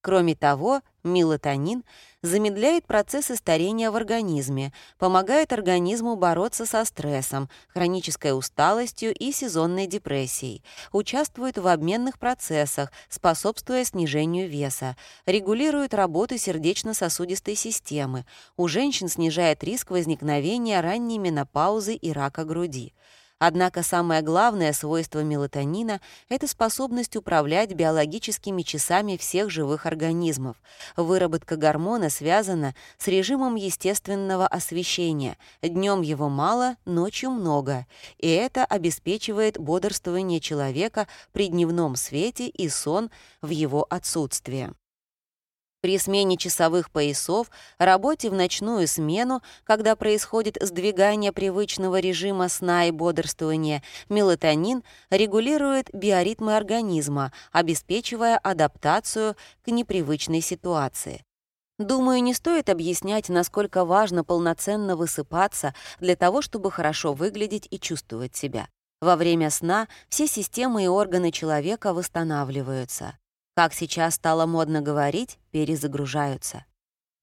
Кроме того, мелатонин замедляет процессы старения в организме, помогает организму бороться со стрессом, хронической усталостью и сезонной депрессией, участвует в обменных процессах, способствуя снижению веса, регулирует работу сердечно-сосудистой системы, у женщин снижает риск возникновения ранней менопаузы и рака груди. Однако самое главное свойство мелатонина — это способность управлять биологическими часами всех живых организмов. Выработка гормона связана с режимом естественного освещения. Днем его мало, ночью много. И это обеспечивает бодрствование человека при дневном свете и сон в его отсутствие. При смене часовых поясов, работе в ночную смену, когда происходит сдвигание привычного режима сна и бодрствования, мелатонин регулирует биоритмы организма, обеспечивая адаптацию к непривычной ситуации. Думаю, не стоит объяснять, насколько важно полноценно высыпаться для того, чтобы хорошо выглядеть и чувствовать себя. Во время сна все системы и органы человека восстанавливаются как сейчас стало модно говорить, перезагружаются.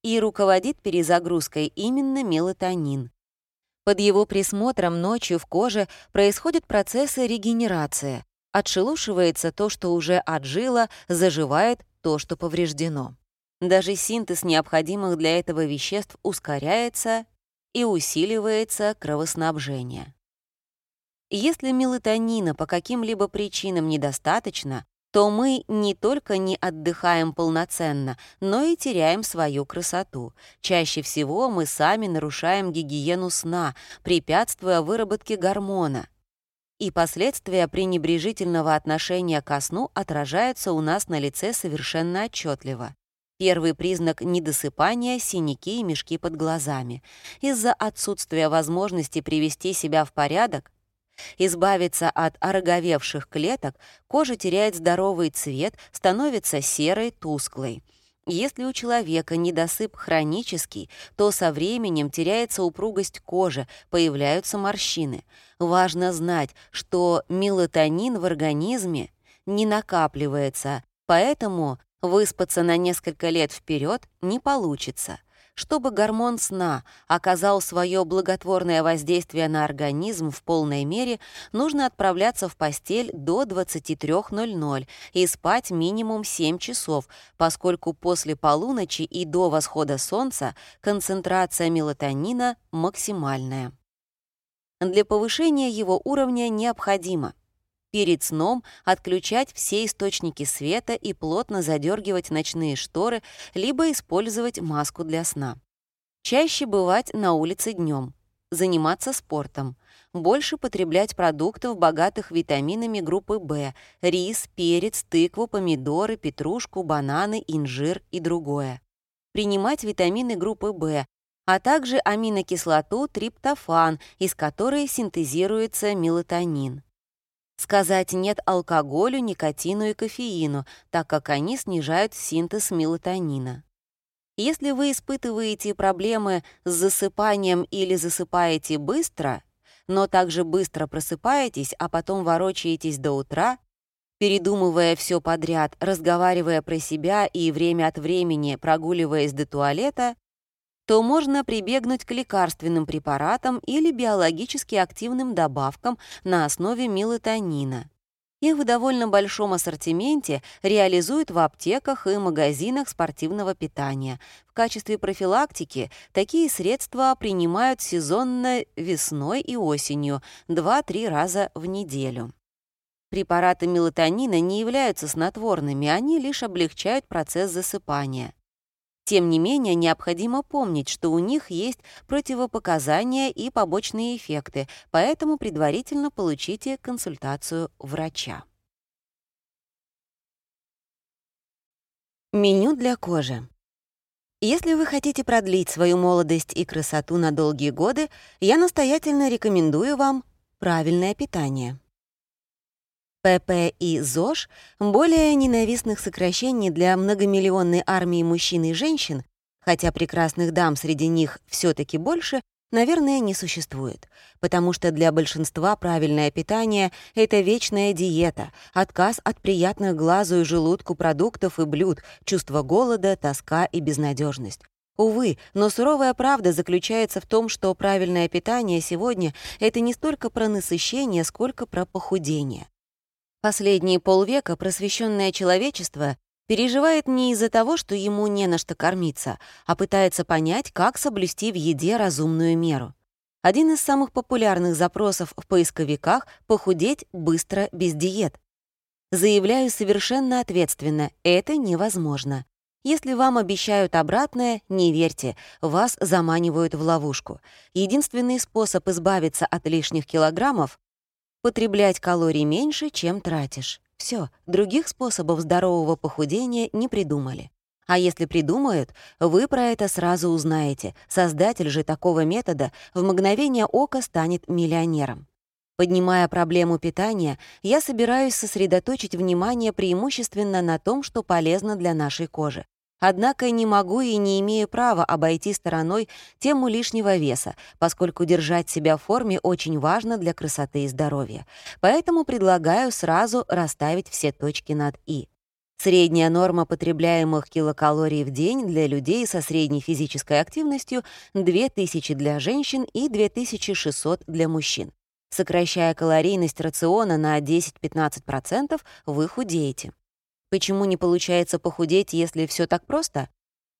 И руководит перезагрузкой именно мелатонин. Под его присмотром ночью в коже происходят процессы регенерации. Отшелушивается то, что уже отжило, заживает то, что повреждено. Даже синтез необходимых для этого веществ ускоряется и усиливается кровоснабжение. Если мелатонина по каким-либо причинам недостаточно, то мы не только не отдыхаем полноценно, но и теряем свою красоту. Чаще всего мы сами нарушаем гигиену сна, препятствуя выработке гормона. И последствия пренебрежительного отношения ко сну отражаются у нас на лице совершенно отчетливо. Первый признак недосыпания — синяки и мешки под глазами. Из-за отсутствия возможности привести себя в порядок Избавиться от ороговевших клеток, кожа теряет здоровый цвет, становится серой, тусклой. Если у человека недосып хронический, то со временем теряется упругость кожи, появляются морщины. Важно знать, что мелатонин в организме не накапливается, поэтому выспаться на несколько лет вперед не получится. Чтобы гормон сна оказал свое благотворное воздействие на организм в полной мере, нужно отправляться в постель до 23.00 и спать минимум 7 часов, поскольку после полуночи и до восхода солнца концентрация мелатонина максимальная. Для повышения его уровня необходимо – перед сном отключать все источники света и плотно задергивать ночные шторы, либо использовать маску для сна. Чаще бывать на улице днем, заниматься спортом, больше потреблять продуктов, богатых витаминами группы В, рис, перец, тыкву, помидоры, петрушку, бананы, инжир и другое. Принимать витамины группы В, а также аминокислоту триптофан, из которой синтезируется мелатонин. Сказать «нет» алкоголю, никотину и кофеину, так как они снижают синтез мелатонина. Если вы испытываете проблемы с засыпанием или засыпаете быстро, но также быстро просыпаетесь, а потом ворочаетесь до утра, передумывая все подряд, разговаривая про себя и время от времени прогуливаясь до туалета, то можно прибегнуть к лекарственным препаратам или биологически активным добавкам на основе мелатонина. Их в довольно большом ассортименте реализуют в аптеках и магазинах спортивного питания. В качестве профилактики такие средства принимают сезонно весной и осенью 2-3 раза в неделю. Препараты мелатонина не являются снотворными, они лишь облегчают процесс засыпания. Тем не менее, необходимо помнить, что у них есть противопоказания и побочные эффекты, поэтому предварительно получите консультацию врача. Меню для кожи. Если вы хотите продлить свою молодость и красоту на долгие годы, я настоятельно рекомендую вам правильное питание. ПП и ЗОЖ — более ненавистных сокращений для многомиллионной армии мужчин и женщин, хотя прекрасных дам среди них все таки больше, наверное, не существует, потому что для большинства правильное питание — это вечная диета, отказ от приятных глазу и желудку продуктов и блюд, чувство голода, тоска и безнадежность. Увы, но суровая правда заключается в том, что правильное питание сегодня — это не столько про насыщение, сколько про похудение. Последние полвека просвещенное человечество переживает не из-за того, что ему не на что кормиться, а пытается понять, как соблюсти в еде разумную меру. Один из самых популярных запросов в поисковиках — похудеть быстро без диет. Заявляю совершенно ответственно, это невозможно. Если вам обещают обратное, не верьте, вас заманивают в ловушку. Единственный способ избавиться от лишних килограммов — потреблять калорий меньше, чем тратишь. Все, других способов здорового похудения не придумали. А если придумают, вы про это сразу узнаете. Создатель же такого метода в мгновение ока станет миллионером. Поднимая проблему питания, я собираюсь сосредоточить внимание преимущественно на том, что полезно для нашей кожи. Однако не могу и не имею права обойти стороной тему лишнего веса, поскольку держать себя в форме очень важно для красоты и здоровья. Поэтому предлагаю сразу расставить все точки над «и». Средняя норма потребляемых килокалорий в день для людей со средней физической активностью — 2000 для женщин и 2600 для мужчин. Сокращая калорийность рациона на 10-15%, вы худеете. Почему не получается похудеть, если все так просто?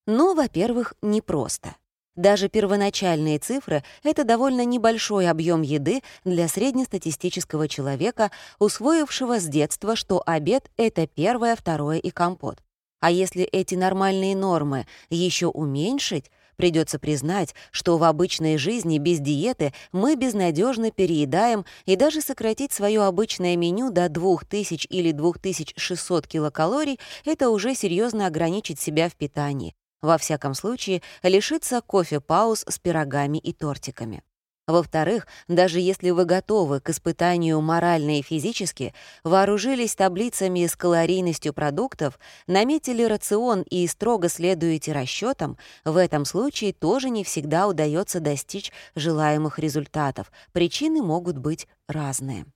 Ну, во-первых, не просто. Даже первоначальные цифры — это довольно небольшой объем еды для среднестатистического человека, усвоившего с детства, что обед — это первое, второе и компот. А если эти нормальные нормы еще уменьшить, Придется признать, что в обычной жизни без диеты мы безнадежно переедаем, и даже сократить свое обычное меню до 2000 или 2600 килокалорий — это уже серьезно ограничить себя в питании. Во всяком случае, лишиться кофе-пауз с пирогами и тортиками. Во-вторых, даже если вы готовы к испытанию морально и физически, вооружились таблицами с калорийностью продуктов, наметили рацион и строго следуете расчетам, в этом случае тоже не всегда удается достичь желаемых результатов. Причины могут быть разные.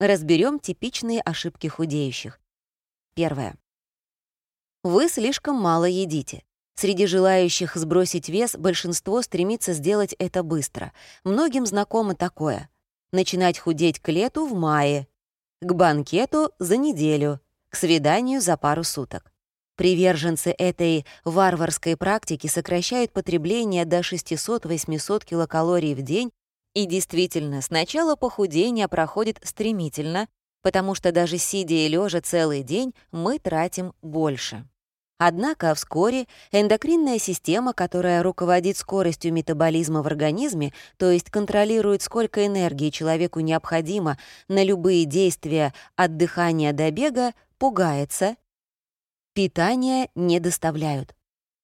Разберем типичные ошибки худеющих. Первое. Вы слишком мало едите. Среди желающих сбросить вес большинство стремится сделать это быстро. Многим знакомо такое. Начинать худеть к лету в мае, к банкету за неделю, к свиданию за пару суток. Приверженцы этой варварской практики сокращают потребление до 600-800 килокалорий в день, и действительно, сначала похудение проходит стремительно, потому что даже сидя и лежа целый день мы тратим больше. Однако вскоре эндокринная система, которая руководит скоростью метаболизма в организме, то есть контролирует, сколько энергии человеку необходимо на любые действия от дыхания до бега, пугается. Питания не доставляют.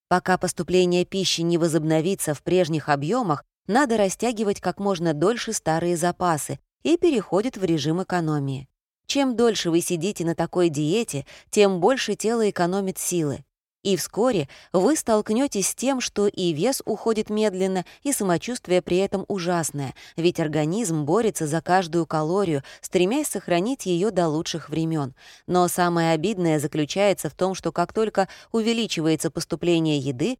Пока поступление пищи не возобновится в прежних объемах, надо растягивать как можно дольше старые запасы и переходит в режим экономии. Чем дольше вы сидите на такой диете, тем больше тело экономит силы. И вскоре вы столкнетесь с тем, что и вес уходит медленно, и самочувствие при этом ужасное, ведь организм борется за каждую калорию, стремясь сохранить ее до лучших времен. Но самое обидное заключается в том, что как только увеличивается поступление еды,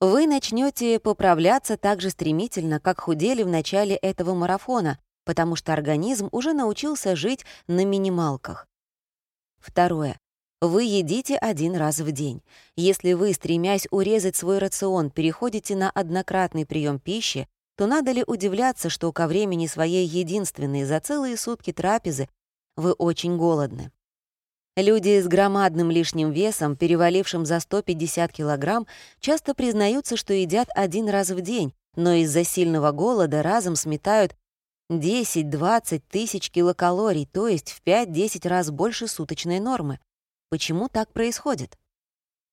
вы начнете поправляться так же стремительно, как худели в начале этого марафона, потому что организм уже научился жить на минималках. Второе. Вы едите один раз в день. Если вы, стремясь урезать свой рацион, переходите на однократный прием пищи, то надо ли удивляться, что ко времени своей единственной за целые сутки трапезы вы очень голодны. Люди с громадным лишним весом, перевалившим за 150 килограмм, часто признаются, что едят один раз в день, но из-за сильного голода разом сметают 10-20 тысяч килокалорий, то есть в 5-10 раз больше суточной нормы. Почему так происходит?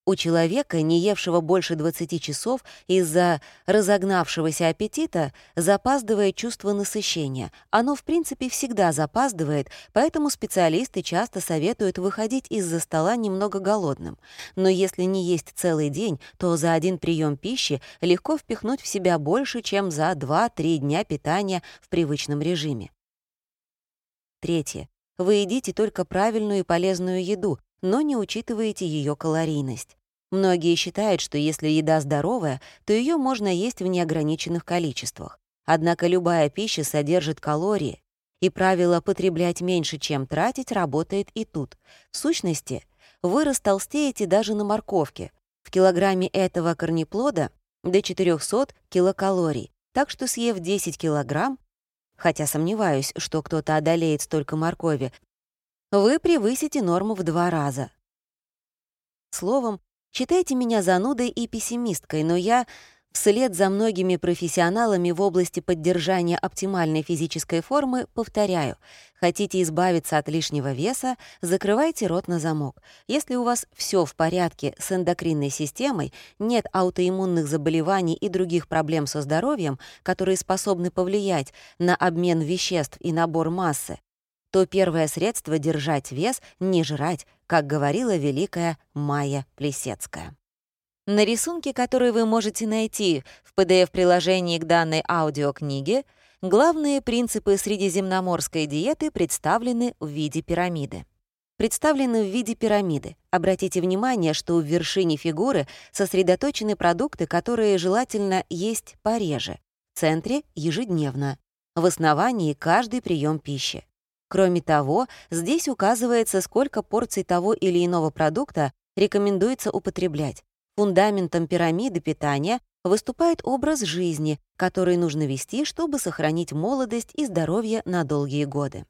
У человека, не евшего больше 20 часов из-за разогнавшегося аппетита, запаздывает чувство насыщения. Оно, в принципе, всегда запаздывает, поэтому специалисты часто советуют выходить из-за стола немного голодным. Но если не есть целый день, то за один прием пищи легко впихнуть в себя больше, чем за 2-3 дня питания в привычном режиме. Третье. Вы едите только правильную и полезную еду, но не учитываете ее калорийность. Многие считают, что если еда здоровая, то ее можно есть в неограниченных количествах. Однако любая пища содержит калории, и правило «потреблять меньше, чем тратить» работает и тут. В сущности, вы растолстеете даже на морковке. В килограмме этого корнеплода до 400 килокалорий, Так что съев 10 килограмм, хотя сомневаюсь, что кто-то одолеет столько моркови, вы превысите норму в два раза. Словом, считайте меня занудой и пессимисткой, но я Вслед за многими профессионалами в области поддержания оптимальной физической формы повторяю, хотите избавиться от лишнего веса, закрывайте рот на замок. Если у вас все в порядке с эндокринной системой, нет аутоиммунных заболеваний и других проблем со здоровьем, которые способны повлиять на обмен веществ и набор массы, то первое средство держать вес — не жрать, как говорила великая Майя Плесецкая. На рисунке, который вы можете найти в PDF-приложении к данной аудиокниге, главные принципы средиземноморской диеты представлены в виде пирамиды. Представлены в виде пирамиды. Обратите внимание, что в вершине фигуры сосредоточены продукты, которые желательно есть пореже. В центре — ежедневно. В основании — каждый прием пищи. Кроме того, здесь указывается, сколько порций того или иного продукта рекомендуется употреблять. Фундаментом пирамиды питания выступает образ жизни, который нужно вести, чтобы сохранить молодость и здоровье на долгие годы.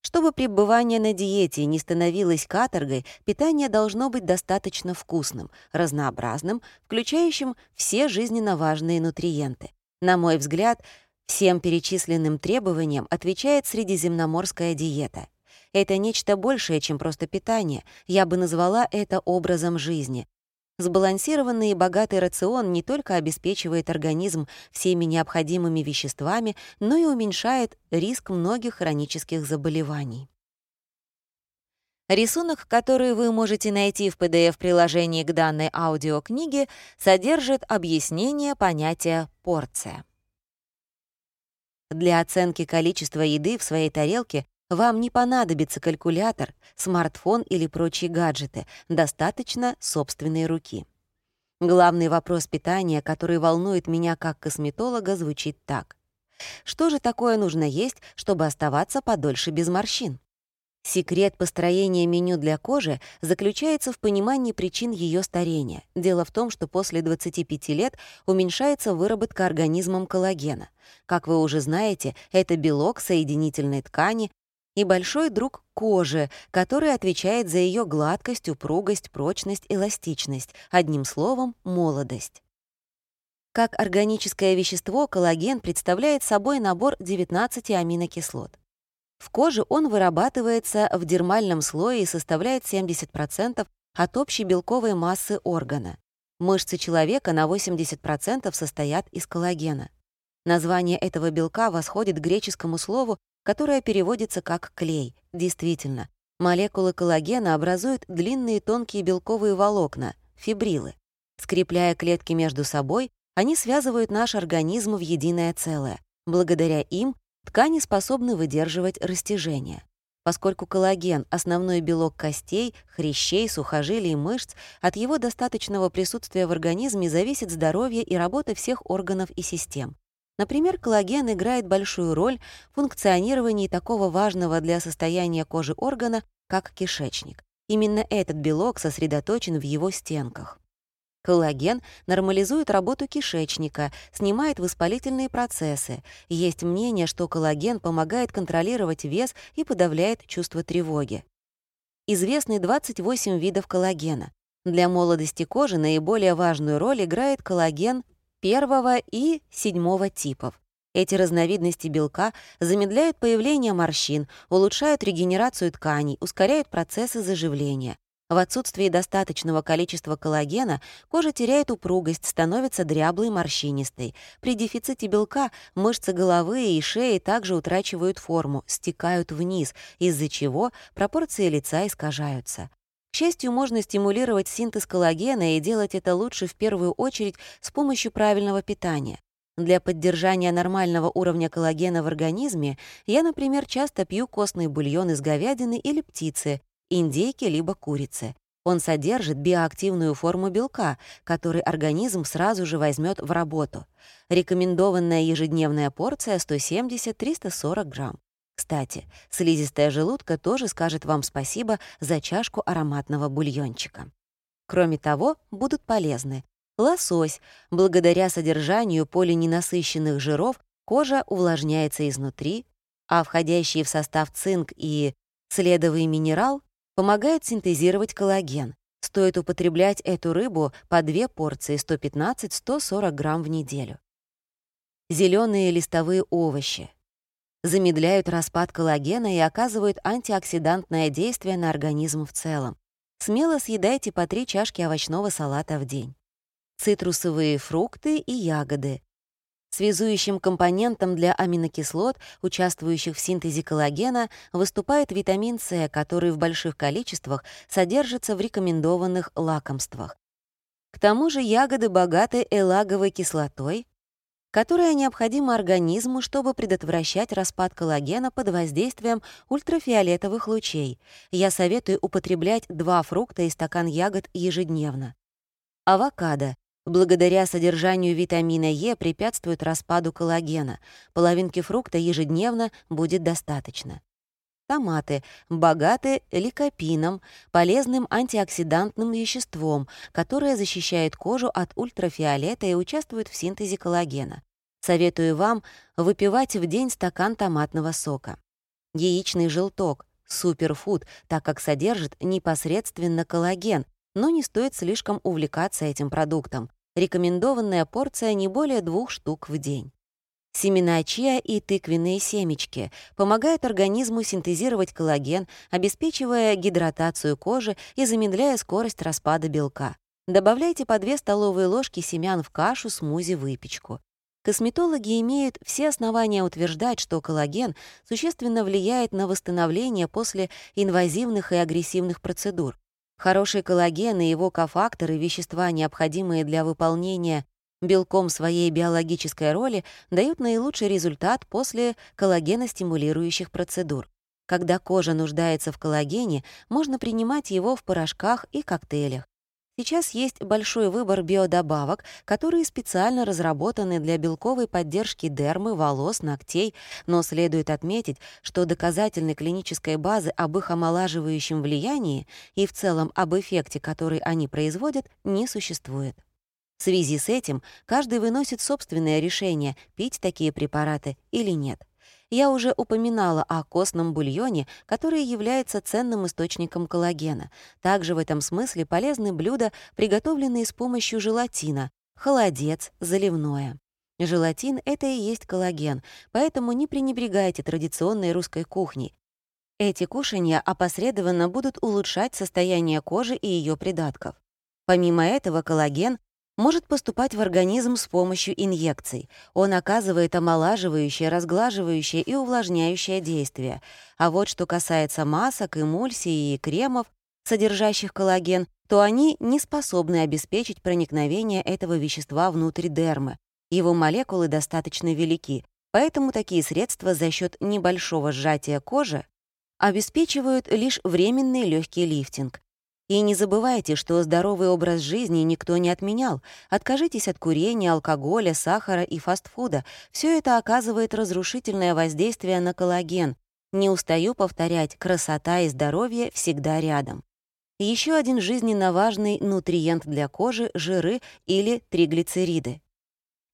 Чтобы пребывание на диете не становилось каторгой, питание должно быть достаточно вкусным, разнообразным, включающим все жизненно важные нутриенты. На мой взгляд, всем перечисленным требованиям отвечает средиземноморская диета. Это нечто большее, чем просто питание. Я бы назвала это образом жизни, Сбалансированный и богатый рацион не только обеспечивает организм всеми необходимыми веществами, но и уменьшает риск многих хронических заболеваний. Рисунок, который вы можете найти в PDF-приложении к данной аудиокниге, содержит объяснение понятия «порция». Для оценки количества еды в своей тарелке вам не понадобится калькулятор, смартфон или прочие гаджеты, достаточно собственной руки. Главный вопрос питания, который волнует меня как косметолога, звучит так. Что же такое нужно есть, чтобы оставаться подольше без морщин? Секрет построения меню для кожи заключается в понимании причин ее старения. Дело в том, что после 25 лет уменьшается выработка организмом коллагена. Как вы уже знаете, это белок соединительной ткани, и большой друг кожи, который отвечает за ее гладкость, упругость, прочность, эластичность, одним словом, молодость. Как органическое вещество, коллаген представляет собой набор 19 аминокислот. В коже он вырабатывается в дермальном слое и составляет 70% от общей белковой массы органа. Мышцы человека на 80% состоят из коллагена. Название этого белка восходит к греческому слову которая переводится как клей. Действительно, молекулы коллагена образуют длинные тонкие белковые волокна, фибрилы. Скрепляя клетки между собой, они связывают наш организм в единое целое. Благодаря им ткани способны выдерживать растяжение. Поскольку коллаген — основной белок костей, хрящей, сухожилий и мышц, от его достаточного присутствия в организме зависит здоровье и работа всех органов и систем. Например, коллаген играет большую роль в функционировании такого важного для состояния кожи органа, как кишечник. Именно этот белок сосредоточен в его стенках. Коллаген нормализует работу кишечника, снимает воспалительные процессы. Есть мнение, что коллаген помогает контролировать вес и подавляет чувство тревоги. Известны 28 видов коллагена. Для молодости кожи наиболее важную роль играет коллаген первого и седьмого типов. Эти разновидности белка замедляют появление морщин, улучшают регенерацию тканей, ускоряют процессы заживления. В отсутствии достаточного количества коллагена кожа теряет упругость, становится дряблой, морщинистой. При дефиците белка мышцы головы и шеи также утрачивают форму, стекают вниз, из-за чего пропорции лица искажаются. К счастью, можно стимулировать синтез коллагена и делать это лучше в первую очередь с помощью правильного питания. Для поддержания нормального уровня коллагена в организме я, например, часто пью костный бульон из говядины или птицы, индейки либо курицы. Он содержит биоактивную форму белка, который организм сразу же возьмет в работу. Рекомендованная ежедневная порция 170-340 грамм. Кстати, слизистая желудка тоже скажет вам спасибо за чашку ароматного бульончика. Кроме того, будут полезны Лосось. Благодаря содержанию полиненасыщенных жиров кожа увлажняется изнутри, а входящие в состав цинк и следовый минерал помогают синтезировать коллаген. Стоит употреблять эту рыбу по две порции 115-140 грамм в неделю. Зеленые листовые овощи замедляют распад коллагена и оказывают антиоксидантное действие на организм в целом. Смело съедайте по три чашки овощного салата в день. Цитрусовые фрукты и ягоды. Связующим компонентом для аминокислот, участвующих в синтезе коллагена, выступает витамин С, который в больших количествах содержится в рекомендованных лакомствах. К тому же ягоды богаты элаговой кислотой, которая необходима организму, чтобы предотвращать распад коллагена под воздействием ультрафиолетовых лучей. Я советую употреблять два фрукта и стакан ягод ежедневно. Авокадо. Благодаря содержанию витамина Е препятствует распаду коллагена. Половинки фрукта ежедневно будет достаточно. Томаты богаты ликопином, полезным антиоксидантным веществом, которое защищает кожу от ультрафиолета и участвует в синтезе коллагена. Советую вам выпивать в день стакан томатного сока. Яичный желток — суперфуд, так как содержит непосредственно коллаген, но не стоит слишком увлекаться этим продуктом. Рекомендованная порция не более двух штук в день. Семена чиа и тыквенные семечки помогают организму синтезировать коллаген, обеспечивая гидратацию кожи и замедляя скорость распада белка. Добавляйте по 2 столовые ложки семян в кашу, смузи, выпечку. Косметологи имеют все основания утверждать, что коллаген существенно влияет на восстановление после инвазивных и агрессивных процедур. Хороший коллаген и его кофакторы, вещества, необходимые для выполнения белком своей биологической роли дают наилучший результат после коллагеностимулирующих процедур. Когда кожа нуждается в коллагене, можно принимать его в порошках и коктейлях. Сейчас есть большой выбор биодобавок, которые специально разработаны для белковой поддержки дермы, волос, ногтей, но следует отметить, что доказательной клинической базы об их омолаживающем влиянии и в целом об эффекте, который они производят, не существует. В связи с этим каждый выносит собственное решение, пить такие препараты или нет. Я уже упоминала о костном бульоне, который является ценным источником коллагена. Также в этом смысле полезны блюда, приготовленные с помощью желатина, холодец, заливное. Желатин — это и есть коллаген, поэтому не пренебрегайте традиционной русской кухней. Эти кушания опосредованно будут улучшать состояние кожи и ее придатков. Помимо этого, коллаген может поступать в организм с помощью инъекций. Он оказывает омолаживающее, разглаживающее и увлажняющее действие. А вот что касается масок, эмульсий и кремов, содержащих коллаген, то они не способны обеспечить проникновение этого вещества внутрь дермы. Его молекулы достаточно велики, поэтому такие средства за счет небольшого сжатия кожи обеспечивают лишь временный легкий лифтинг. И не забывайте, что здоровый образ жизни никто не отменял. Откажитесь от курения, алкоголя, сахара и фастфуда. Все это оказывает разрушительное воздействие на коллаген. Не устаю повторять, красота и здоровье всегда рядом. Еще один жизненно важный нутриент для кожи — жиры или триглицериды.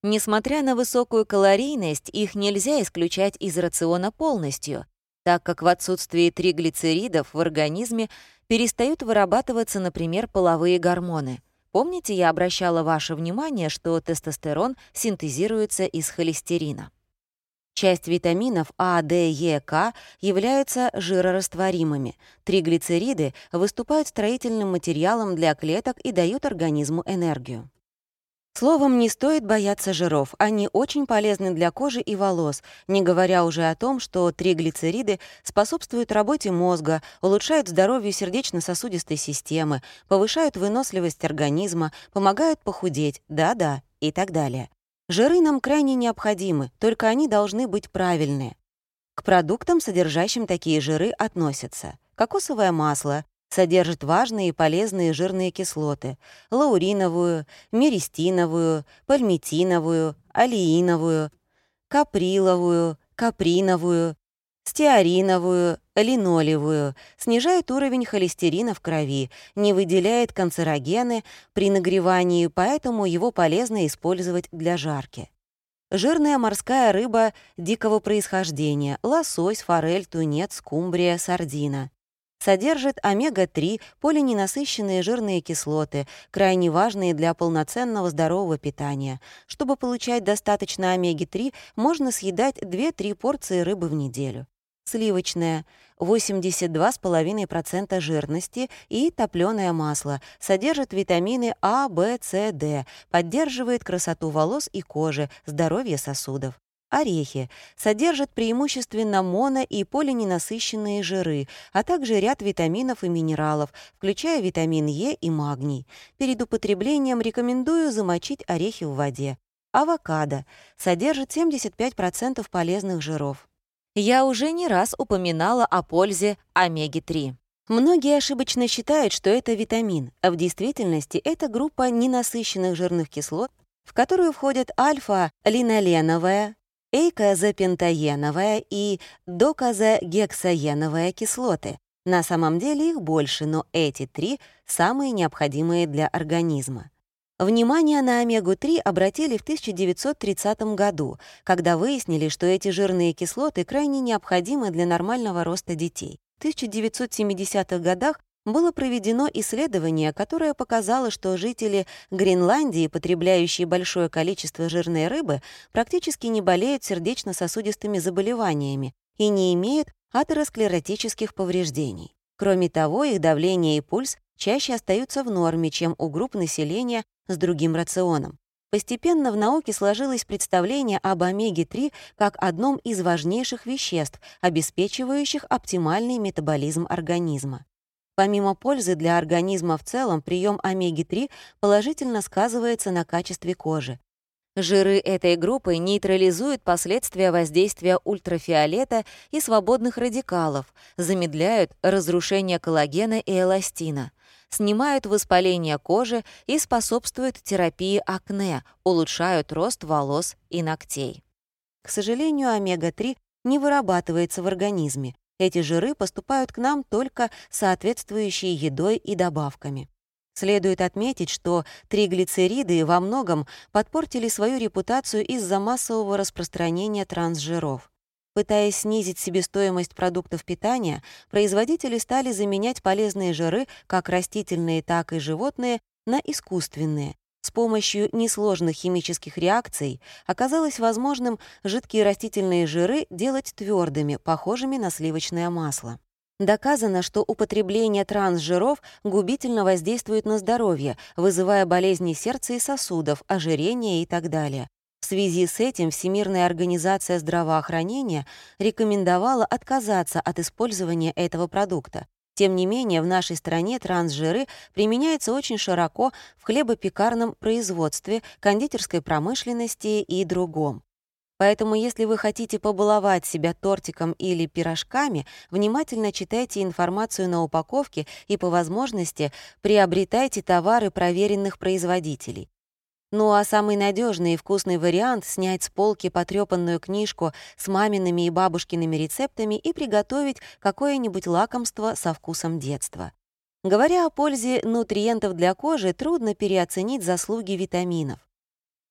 Несмотря на высокую калорийность, их нельзя исключать из рациона полностью, так как в отсутствии триглицеридов в организме перестают вырабатываться, например, половые гормоны. Помните, я обращала ваше внимание, что тестостерон синтезируется из холестерина. Часть витаминов А, Д, Е, К являются жирорастворимыми. Триглицериды выступают строительным материалом для клеток и дают организму энергию. Словом, не стоит бояться жиров. Они очень полезны для кожи и волос, не говоря уже о том, что триглицериды способствуют работе мозга, улучшают здоровье сердечно-сосудистой системы, повышают выносливость организма, помогают похудеть, да-да, и так далее. Жиры нам крайне необходимы, только они должны быть правильные. К продуктам, содержащим такие жиры, относятся кокосовое масло, содержит важные и полезные жирные кислоты — лауриновую, меристиновую, пальмитиновую, алииновую, каприловую, каприновую, стеариновую, линолевую, снижает уровень холестерина в крови, не выделяет канцерогены при нагревании, поэтому его полезно использовать для жарки. Жирная морская рыба дикого происхождения, лосось, форель, тунец, скумбрия, сардина. Содержит омега-3, полиненасыщенные жирные кислоты, крайне важные для полноценного здорового питания. Чтобы получать достаточно омеги-3, можно съедать 2-3 порции рыбы в неделю. Сливочное 82,5% жирности и топленое масло, содержит витамины А, В, С, Д, поддерживает красоту волос и кожи, здоровье сосудов. Орехи содержат преимущественно моно- и полиненасыщенные жиры, а также ряд витаминов и минералов, включая витамин Е и магний. Перед употреблением рекомендую замочить орехи в воде. Авокадо содержит 75% полезных жиров. Я уже не раз упоминала о пользе омеги-3. Многие ошибочно считают, что это витамин, а в действительности это группа ненасыщенных жирных кислот, в которую входят альфа-линоленовая, эйкозапентаеновая и доказогексаеновая кислоты. На самом деле их больше, но эти три — самые необходимые для организма. Внимание на омегу-3 обратили в 1930 году, когда выяснили, что эти жирные кислоты крайне необходимы для нормального роста детей. В 1970-х годах было проведено исследование, которое показало, что жители Гренландии, потребляющие большое количество жирной рыбы, практически не болеют сердечно-сосудистыми заболеваниями и не имеют атеросклеротических повреждений. Кроме того, их давление и пульс чаще остаются в норме, чем у групп населения с другим рационом. Постепенно в науке сложилось представление об омеге-3 как одном из важнейших веществ, обеспечивающих оптимальный метаболизм организма. Помимо пользы для организма в целом, прием омеги-3 положительно сказывается на качестве кожи. Жиры этой группы нейтрализуют последствия воздействия ультрафиолета и свободных радикалов, замедляют разрушение коллагена и эластина, снимают воспаление кожи и способствуют терапии акне, улучшают рост волос и ногтей. К сожалению, омега-3 не вырабатывается в организме. Эти жиры поступают к нам только соответствующей едой и добавками. Следует отметить, что триглицериды во многом подпортили свою репутацию из-за массового распространения трансжиров. Пытаясь снизить себестоимость продуктов питания, производители стали заменять полезные жиры, как растительные, так и животные, на искусственные. С помощью несложных химических реакций оказалось возможным жидкие растительные жиры делать твердыми, похожими на сливочное масло. Доказано, что употребление трансжиров губительно воздействует на здоровье, вызывая болезни сердца и сосудов, ожирение и так далее. В связи с этим Всемирная организация здравоохранения рекомендовала отказаться от использования этого продукта. Тем не менее, в нашей стране трансжиры применяются очень широко в хлебопекарном производстве, кондитерской промышленности и другом. Поэтому, если вы хотите побаловать себя тортиком или пирожками, внимательно читайте информацию на упаковке и, по возможности, приобретайте товары проверенных производителей. Ну а самый надежный и вкусный вариант — снять с полки потрепанную книжку с мамиными и бабушкиными рецептами и приготовить какое-нибудь лакомство со вкусом детства. Говоря о пользе нутриентов для кожи, трудно переоценить заслуги витаминов.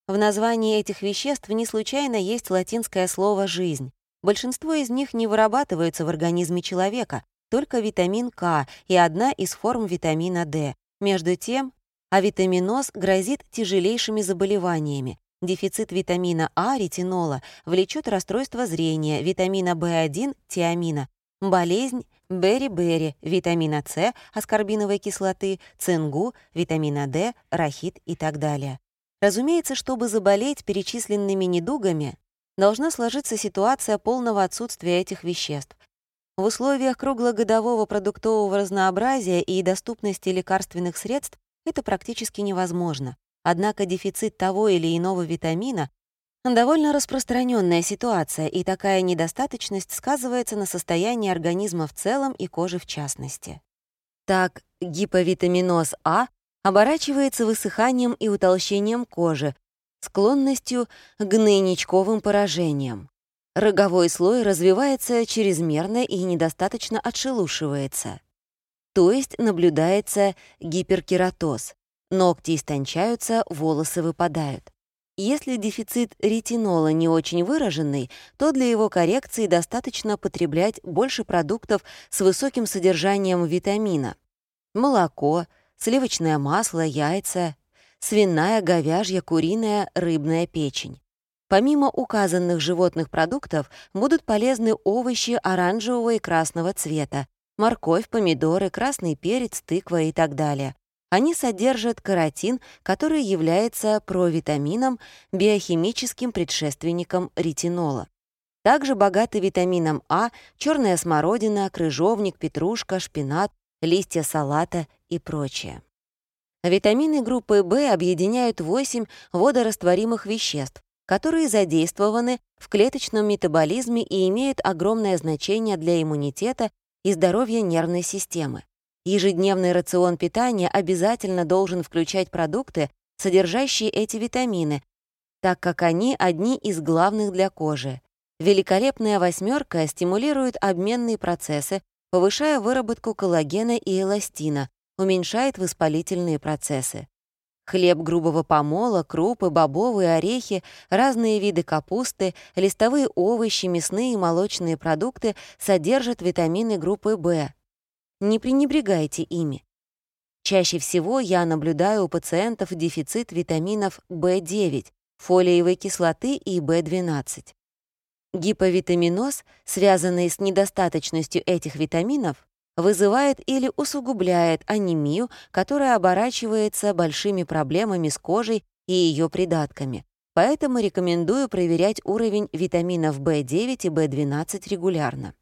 В названии этих веществ не случайно есть латинское слово «жизнь». Большинство из них не вырабатываются в организме человека, только витамин К и одна из форм витамина D. Между тем, а витаминоз грозит тяжелейшими заболеваниями. Дефицит витамина А, ретинола, влечет расстройство зрения, витамина В1, тиамина, болезнь бери-бери, витамина С, аскорбиновой кислоты, цингу, витамина D, рахит и так далее. Разумеется, чтобы заболеть перечисленными недугами, должна сложиться ситуация полного отсутствия этих веществ. В условиях круглогодового продуктового разнообразия и доступности лекарственных средств это практически невозможно. Однако дефицит того или иного витамина — довольно распространенная ситуация, и такая недостаточность сказывается на состоянии организма в целом и кожи в частности. Так, гиповитаминоз А оборачивается высыханием и утолщением кожи, склонностью к гнойничковым поражениям. Роговой слой развивается чрезмерно и недостаточно отшелушивается. То есть наблюдается гиперкератоз. Ногти истончаются, волосы выпадают. Если дефицит ретинола не очень выраженный, то для его коррекции достаточно потреблять больше продуктов с высоким содержанием витамина. Молоко, сливочное масло, яйца, свиная, говяжья, куриная, рыбная печень. Помимо указанных животных продуктов будут полезны овощи оранжевого и красного цвета, морковь, помидоры, красный перец, тыква и так далее. Они содержат каротин, который является провитамином, биохимическим предшественником ретинола. Также богаты витамином А, черная смородина, крыжовник, петрушка, шпинат, листья салата и прочее. Витамины группы В объединяют 8 водорастворимых веществ, которые задействованы в клеточном метаболизме и имеют огромное значение для иммунитета и здоровья нервной системы. Ежедневный рацион питания обязательно должен включать продукты, содержащие эти витамины, так как они одни из главных для кожи. Великолепная восьмерка стимулирует обменные процессы, повышая выработку коллагена и эластина, уменьшает воспалительные процессы. Хлеб грубого помола, крупы, бобовые орехи, разные виды капусты, листовые овощи, мясные и молочные продукты содержат витамины группы В, не пренебрегайте ими. Чаще всего я наблюдаю у пациентов дефицит витаминов В9, фолиевой кислоты и В12. Гиповитаминоз, связанный с недостаточностью этих витаминов, вызывает или усугубляет анемию, которая оборачивается большими проблемами с кожей и ее придатками. Поэтому рекомендую проверять уровень витаминов В9 и В12 регулярно.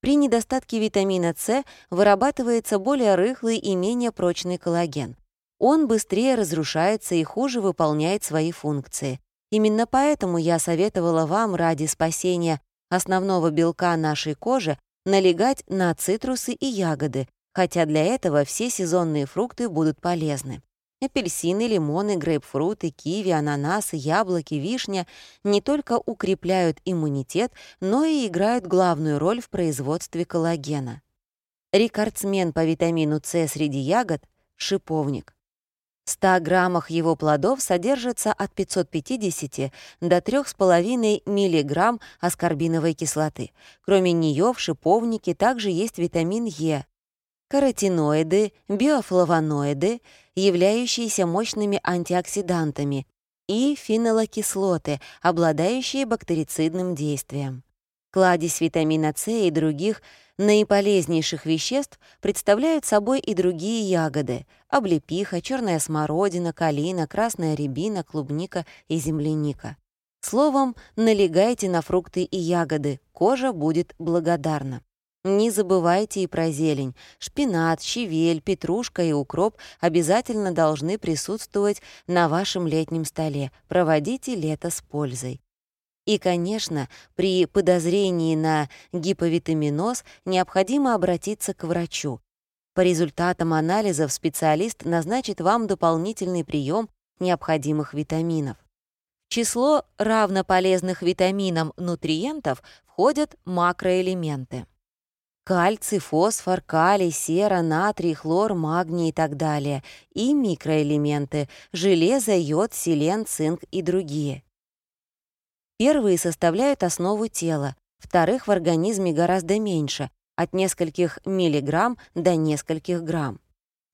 При недостатке витамина С вырабатывается более рыхлый и менее прочный коллаген. Он быстрее разрушается и хуже выполняет свои функции. Именно поэтому я советовала вам ради спасения основного белка нашей кожи налегать на цитрусы и ягоды, хотя для этого все сезонные фрукты будут полезны. Апельсины, лимоны, грейпфруты, киви, ананасы, яблоки, вишня не только укрепляют иммунитет, но и играют главную роль в производстве коллагена. Рекордсмен по витамину С среди ягод — шиповник. В 100 граммах его плодов содержится от 550 до 3,5 мг аскорбиновой кислоты. Кроме нее в шиповнике также есть витамин Е, каротиноиды, биофлавоноиды, являющиеся мощными антиоксидантами, и фенолокислоты, обладающие бактерицидным действием. Кладезь витамина С и других наиполезнейших веществ представляют собой и другие ягоды — облепиха, черная смородина, калина, красная рябина, клубника и земляника. Словом, налегайте на фрукты и ягоды, кожа будет благодарна. Не забывайте и про зелень. Шпинат, щавель, петрушка и укроп обязательно должны присутствовать на вашем летнем столе. Проводите лето с пользой. И, конечно, при подозрении на гиповитаминоз необходимо обратиться к врачу. По результатам анализов специалист назначит вам дополнительный прием необходимых витаминов. Число равнополезных витаминам нутриентов входят макроэлементы. Кальций, фосфор, калий, сера, натрий, хлор, магний и так далее. И микроэлементы — железо, йод, селен, цинк и другие. Первые составляют основу тела, вторых в организме гораздо меньше, от нескольких миллиграмм до нескольких грамм.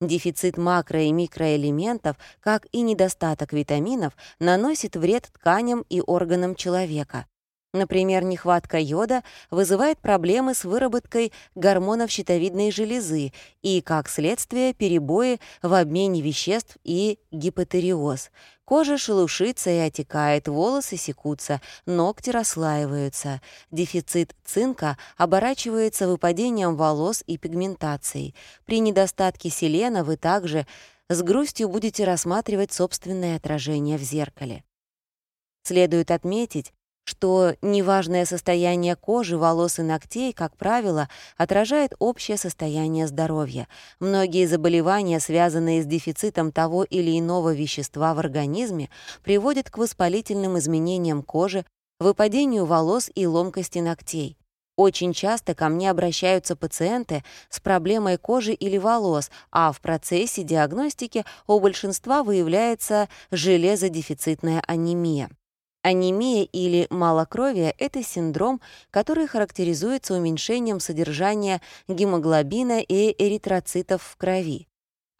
Дефицит макро- и микроэлементов, как и недостаток витаминов, наносит вред тканям и органам человека. Например, нехватка йода вызывает проблемы с выработкой гормонов щитовидной железы и, как следствие, перебои в обмене веществ и гипотериоз. Кожа шелушится и отекает, волосы секутся, ногти расслаиваются. Дефицит цинка оборачивается выпадением волос и пигментацией. При недостатке селена вы также с грустью будете рассматривать собственное отражение в зеркале. Следует отметить, что неважное состояние кожи, волос и ногтей, как правило, отражает общее состояние здоровья. Многие заболевания, связанные с дефицитом того или иного вещества в организме, приводят к воспалительным изменениям кожи, выпадению волос и ломкости ногтей. Очень часто ко мне обращаются пациенты с проблемой кожи или волос, а в процессе диагностики у большинства выявляется железодефицитная анемия. Анемия или малокровие — это синдром, который характеризуется уменьшением содержания гемоглобина и эритроцитов в крови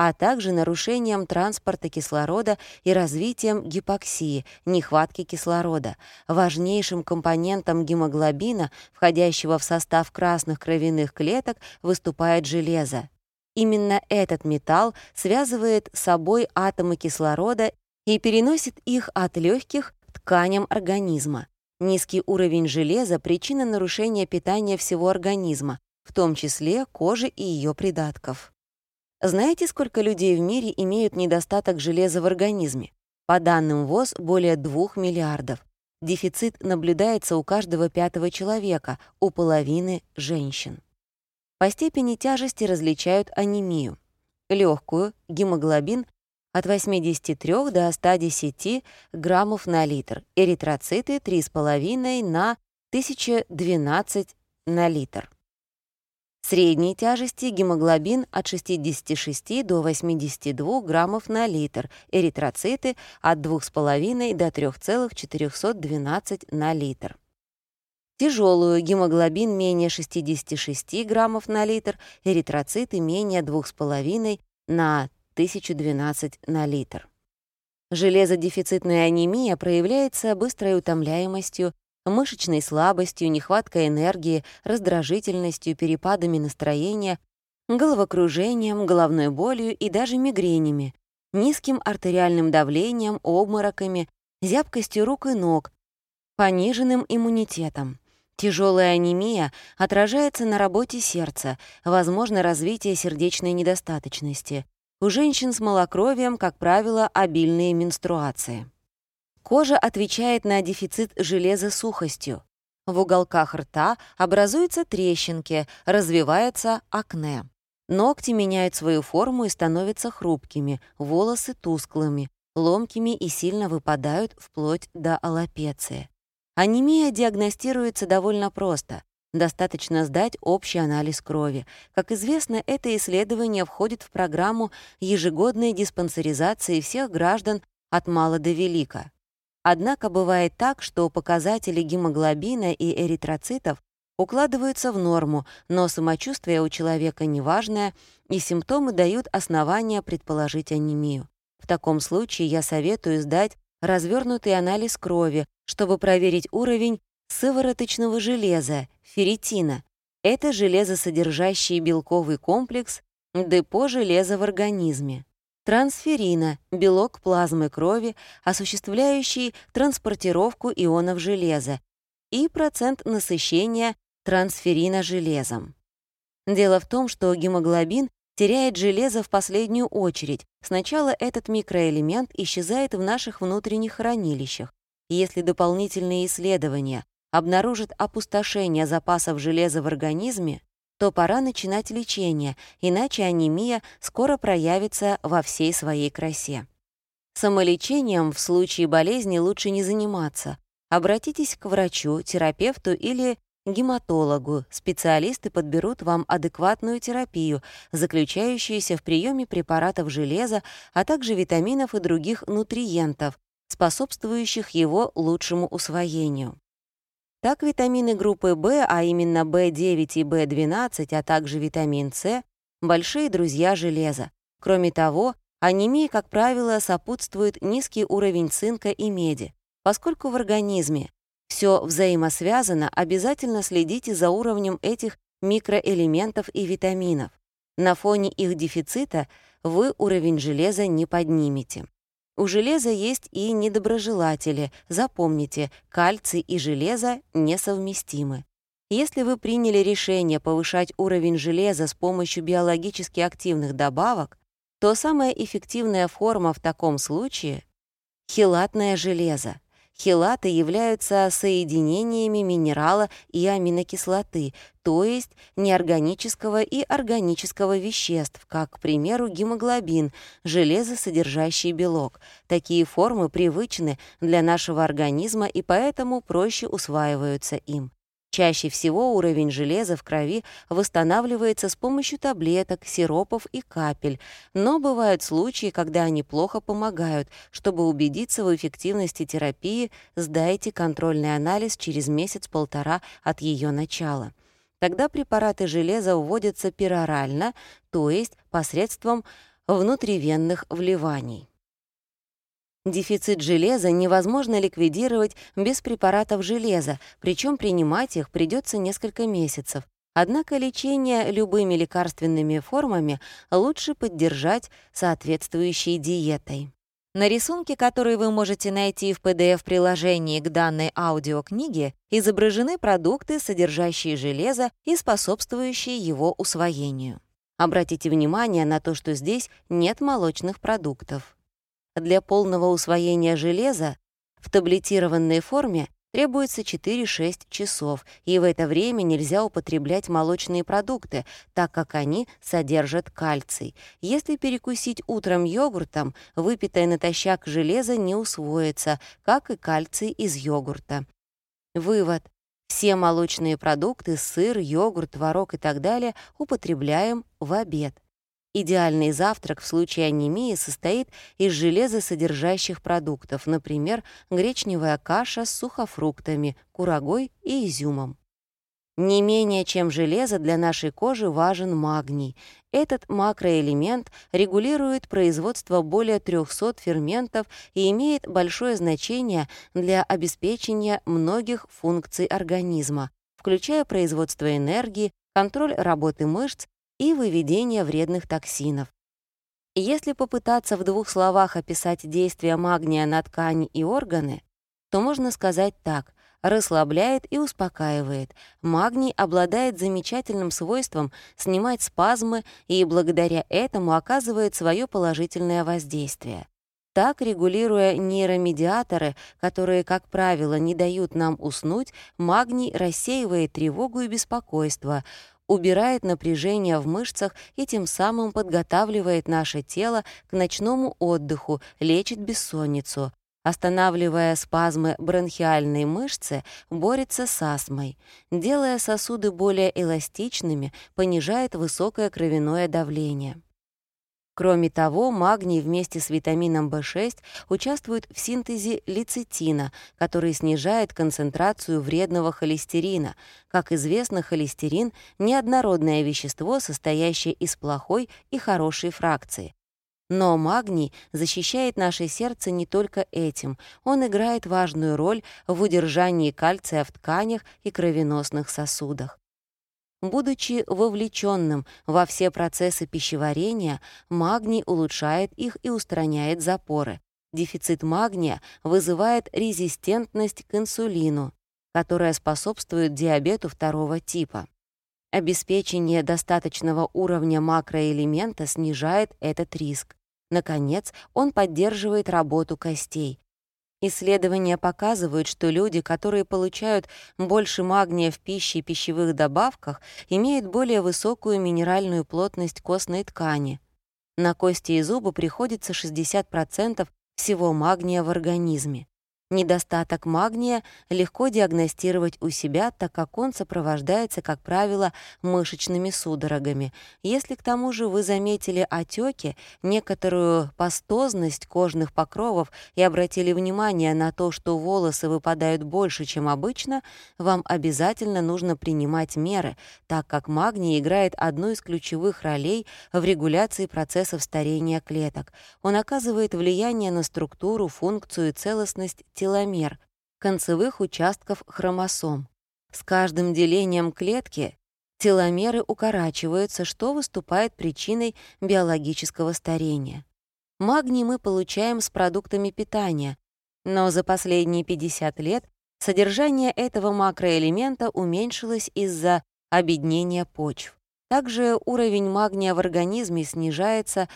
а также нарушением транспорта кислорода и развитием гипоксии, нехватки кислорода. Важнейшим компонентом гемоглобина, входящего в состав красных кровяных клеток, выступает железо. Именно этот металл связывает с собой атомы кислорода и переносит их от легких тканям организма. Низкий уровень железа — причина нарушения питания всего организма, в том числе кожи и ее придатков. Знаете, сколько людей в мире имеют недостаток железа в организме? По данным ВОЗ, более 2 миллиардов. Дефицит наблюдается у каждого пятого человека, у половины женщин. По степени тяжести различают анемию. Легкую, гемоглобин от 83 до 110 граммов на литр, эритроциты 3,5 на 1012 на литр. Средней тяжести гемоглобин от 66 до 82 граммов на литр, эритроциты от 2,5 до 3,412 на литр. Тяжелую гемоглобин менее 66 граммов на литр, эритроциты менее 2,5 на 1012 на литр. Железодефицитная анемия проявляется быстрой утомляемостью, мышечной слабостью, нехваткой энергии, раздражительностью, перепадами настроения, головокружением, головной болью и даже мигренями, низким артериальным давлением, обмороками, зябкостью рук и ног, пониженным иммунитетом. Тяжелая анемия отражается на работе сердца, возможно развитие сердечной недостаточности. У женщин с малокровием, как правило, обильные менструации. Кожа отвечает на дефицит железа сухостью. В уголках рта образуются трещинки, развивается акне. Ногти меняют свою форму и становятся хрупкими, волосы — тусклыми, ломкими и сильно выпадают вплоть до аллопеции. Анемия диагностируется довольно просто. Достаточно сдать общий анализ крови. Как известно, это исследование входит в программу ежегодной диспансеризации всех граждан от мала до велика. Однако бывает так, что показатели гемоглобина и эритроцитов укладываются в норму, но самочувствие у человека неважное, и симптомы дают основания предположить анемию. В таком случае я советую сдать развернутый анализ крови, чтобы проверить уровень сывороточного железа, ферритина. Это железосодержащий белковый комплекс, депо железа в организме трансферина, белок плазмы крови, осуществляющий транспортировку ионов железа, и процент насыщения трансферина железом. Дело в том, что гемоглобин теряет железо в последнюю очередь. Сначала этот микроэлемент исчезает в наших внутренних хранилищах. Если дополнительные исследования обнаружат опустошение запасов железа в организме, то пора начинать лечение, иначе анемия скоро проявится во всей своей красе. Самолечением в случае болезни лучше не заниматься. Обратитесь к врачу, терапевту или гематологу. Специалисты подберут вам адекватную терапию, заключающуюся в приеме препаратов железа, а также витаминов и других нутриентов, способствующих его лучшему усвоению. Так витамины группы В, а именно В9 и В12, а также витамин С — большие друзья железа. Кроме того, анемии, как правило, сопутствует низкий уровень цинка и меди. Поскольку в организме все взаимосвязано, обязательно следите за уровнем этих микроэлементов и витаминов. На фоне их дефицита вы уровень железа не поднимете. У железа есть и недоброжелатели. Запомните, кальций и железо несовместимы. Если вы приняли решение повышать уровень железа с помощью биологически активных добавок, то самая эффективная форма в таком случае — хилатное железо. Хелаты являются соединениями минерала и аминокислоты, то есть неорганического и органического веществ, как, к примеру, гемоглобин, железосодержащий белок. Такие формы привычны для нашего организма и поэтому проще усваиваются им. Чаще всего уровень железа в крови восстанавливается с помощью таблеток, сиропов и капель, но бывают случаи, когда они плохо помогают. Чтобы убедиться в эффективности терапии, сдайте контрольный анализ через месяц-полтора от ее начала. Тогда препараты железа вводятся перорально, то есть посредством внутривенных вливаний. Дефицит железа невозможно ликвидировать без препаратов железа, причем принимать их придется несколько месяцев. Однако лечение любыми лекарственными формами лучше поддержать соответствующей диетой. На рисунке, который вы можете найти в PDF-приложении к данной аудиокниге, изображены продукты, содержащие железо и способствующие его усвоению. Обратите внимание на то, что здесь нет молочных продуктов. Для полного усвоения железа в таблетированной форме требуется 4-6 часов, и в это время нельзя употреблять молочные продукты, так как они содержат кальций. Если перекусить утром йогуртом, выпитое натощак железо не усвоится, как и кальций из йогурта. Вывод. Все молочные продукты, сыр, йогурт, творог и так далее употребляем в обед. Идеальный завтрак в случае анемии состоит из железосодержащих продуктов, например, гречневая каша с сухофруктами, курагой и изюмом. Не менее чем железо для нашей кожи важен магний. Этот макроэлемент регулирует производство более 300 ферментов и имеет большое значение для обеспечения многих функций организма, включая производство энергии, контроль работы мышц и выведение вредных токсинов. Если попытаться в двух словах описать действие магния на ткани и органы, то можно сказать так — расслабляет и успокаивает. Магний обладает замечательным свойством снимать спазмы и благодаря этому оказывает свое положительное воздействие. Так, регулируя нейромедиаторы, которые, как правило, не дают нам уснуть, магний рассеивает тревогу и беспокойство, убирает напряжение в мышцах и тем самым подготавливает наше тело к ночному отдыху, лечит бессонницу. Останавливая спазмы бронхиальной мышцы, борется с астмой. Делая сосуды более эластичными, понижает высокое кровяное давление. Кроме того, магний вместе с витамином В6 участвует в синтезе лецитина, который снижает концентрацию вредного холестерина. Как известно, холестерин — неоднородное вещество, состоящее из плохой и хорошей фракции. Но магний защищает наше сердце не только этим. Он играет важную роль в удержании кальция в тканях и кровеносных сосудах. Будучи вовлеченным во все процессы пищеварения, магний улучшает их и устраняет запоры. Дефицит магния вызывает резистентность к инсулину, которая способствует диабету второго типа. Обеспечение достаточного уровня макроэлемента снижает этот риск. Наконец, он поддерживает работу костей, Исследования показывают, что люди, которые получают больше магния в пище и пищевых добавках, имеют более высокую минеральную плотность костной ткани. На кости и зубы приходится 60% всего магния в организме. Недостаток магния легко диагностировать у себя, так как он сопровождается, как правило, мышечными судорогами. Если к тому же вы заметили отеки, некоторую пастозность кожных покровов и обратили внимание на то, что волосы выпадают больше, чем обычно, вам обязательно нужно принимать меры, так как магний играет одну из ключевых ролей в регуляции процессов старения клеток. Он оказывает влияние на структуру, функцию и целостность теломер, концевых участков хромосом. С каждым делением клетки теломеры укорачиваются, что выступает причиной биологического старения. Магний мы получаем с продуктами питания, но за последние 50 лет содержание этого макроэлемента уменьшилось из-за обеднения почв. Также уровень магния в организме снижается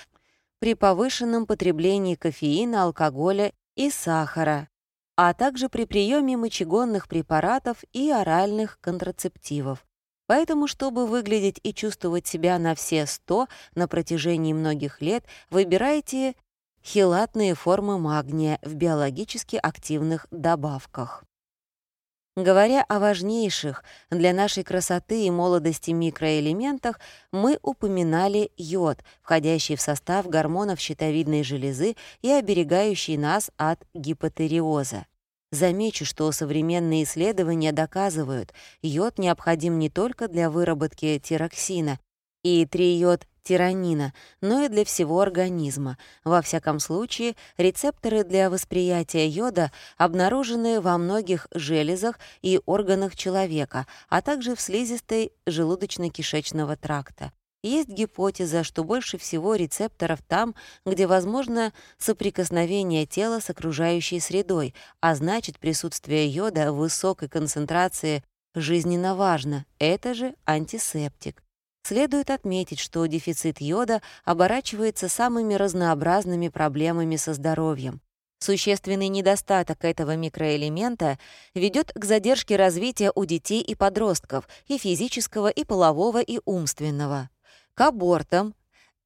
при повышенном потреблении кофеина, алкоголя и сахара, а также при приеме мочегонных препаратов и оральных контрацептивов. Поэтому, чтобы выглядеть и чувствовать себя на все 100 на протяжении многих лет, выбирайте хилатные формы магния в биологически активных добавках. Говоря о важнейших для нашей красоты и молодости микроэлементах, мы упоминали йод, входящий в состав гормонов щитовидной железы и оберегающий нас от гипотериоза. Замечу, что современные исследования доказывают, йод необходим не только для выработки тироксина и триод тиранина, но и для всего организма. Во всяком случае, рецепторы для восприятия йода обнаружены во многих железах и органах человека, а также в слизистой желудочно-кишечного тракта. Есть гипотеза, что больше всего рецепторов там, где возможно соприкосновение тела с окружающей средой, а значит, присутствие йода в высокой концентрации жизненно важно. Это же антисептик. Следует отметить, что дефицит йода оборачивается самыми разнообразными проблемами со здоровьем. Существенный недостаток этого микроэлемента ведет к задержке развития у детей и подростков и физического, и полового, и умственного, к абортам,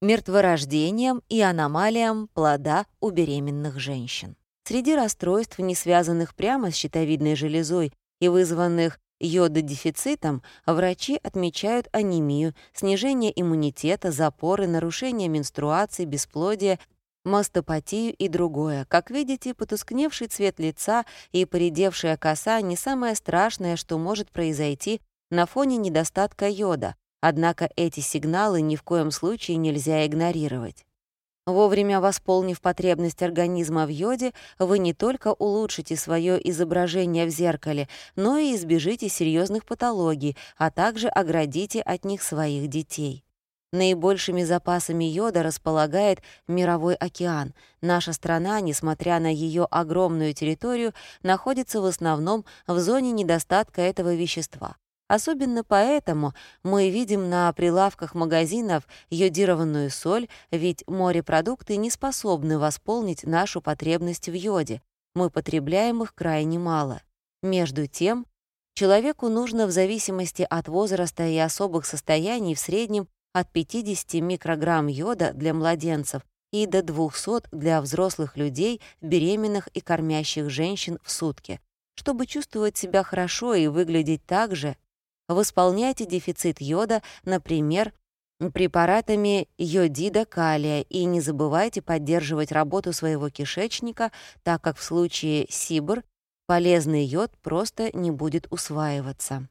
мертворождениям и аномалиям плода у беременных женщин. Среди расстройств, не связанных прямо с щитовидной железой и вызванных йододефицитом врачи отмечают анемию, снижение иммунитета, запоры, нарушение менструации, бесплодие, мастопатию и другое. Как видите, потускневший цвет лица и поредевшая коса не самое страшное, что может произойти на фоне недостатка йода, однако эти сигналы ни в коем случае нельзя игнорировать. Вовремя восполнив потребность организма в йоде, вы не только улучшите свое изображение в зеркале, но и избежите серьезных патологий, а также оградите от них своих детей. Наибольшими запасами йода располагает Мировой океан. Наша страна, несмотря на ее огромную территорию, находится в основном в зоне недостатка этого вещества. Особенно поэтому мы видим на прилавках магазинов йодированную соль, ведь морепродукты не способны восполнить нашу потребность в йоде. Мы потребляем их крайне мало. Между тем, человеку нужно в зависимости от возраста и особых состояний в среднем от 50 микрограмм йода для младенцев и до 200 для взрослых людей, беременных и кормящих женщин в сутки. Чтобы чувствовать себя хорошо и выглядеть так же, Восполняйте дефицит йода, например, препаратами йодида калия и не забывайте поддерживать работу своего кишечника, так как в случае СИБР полезный йод просто не будет усваиваться.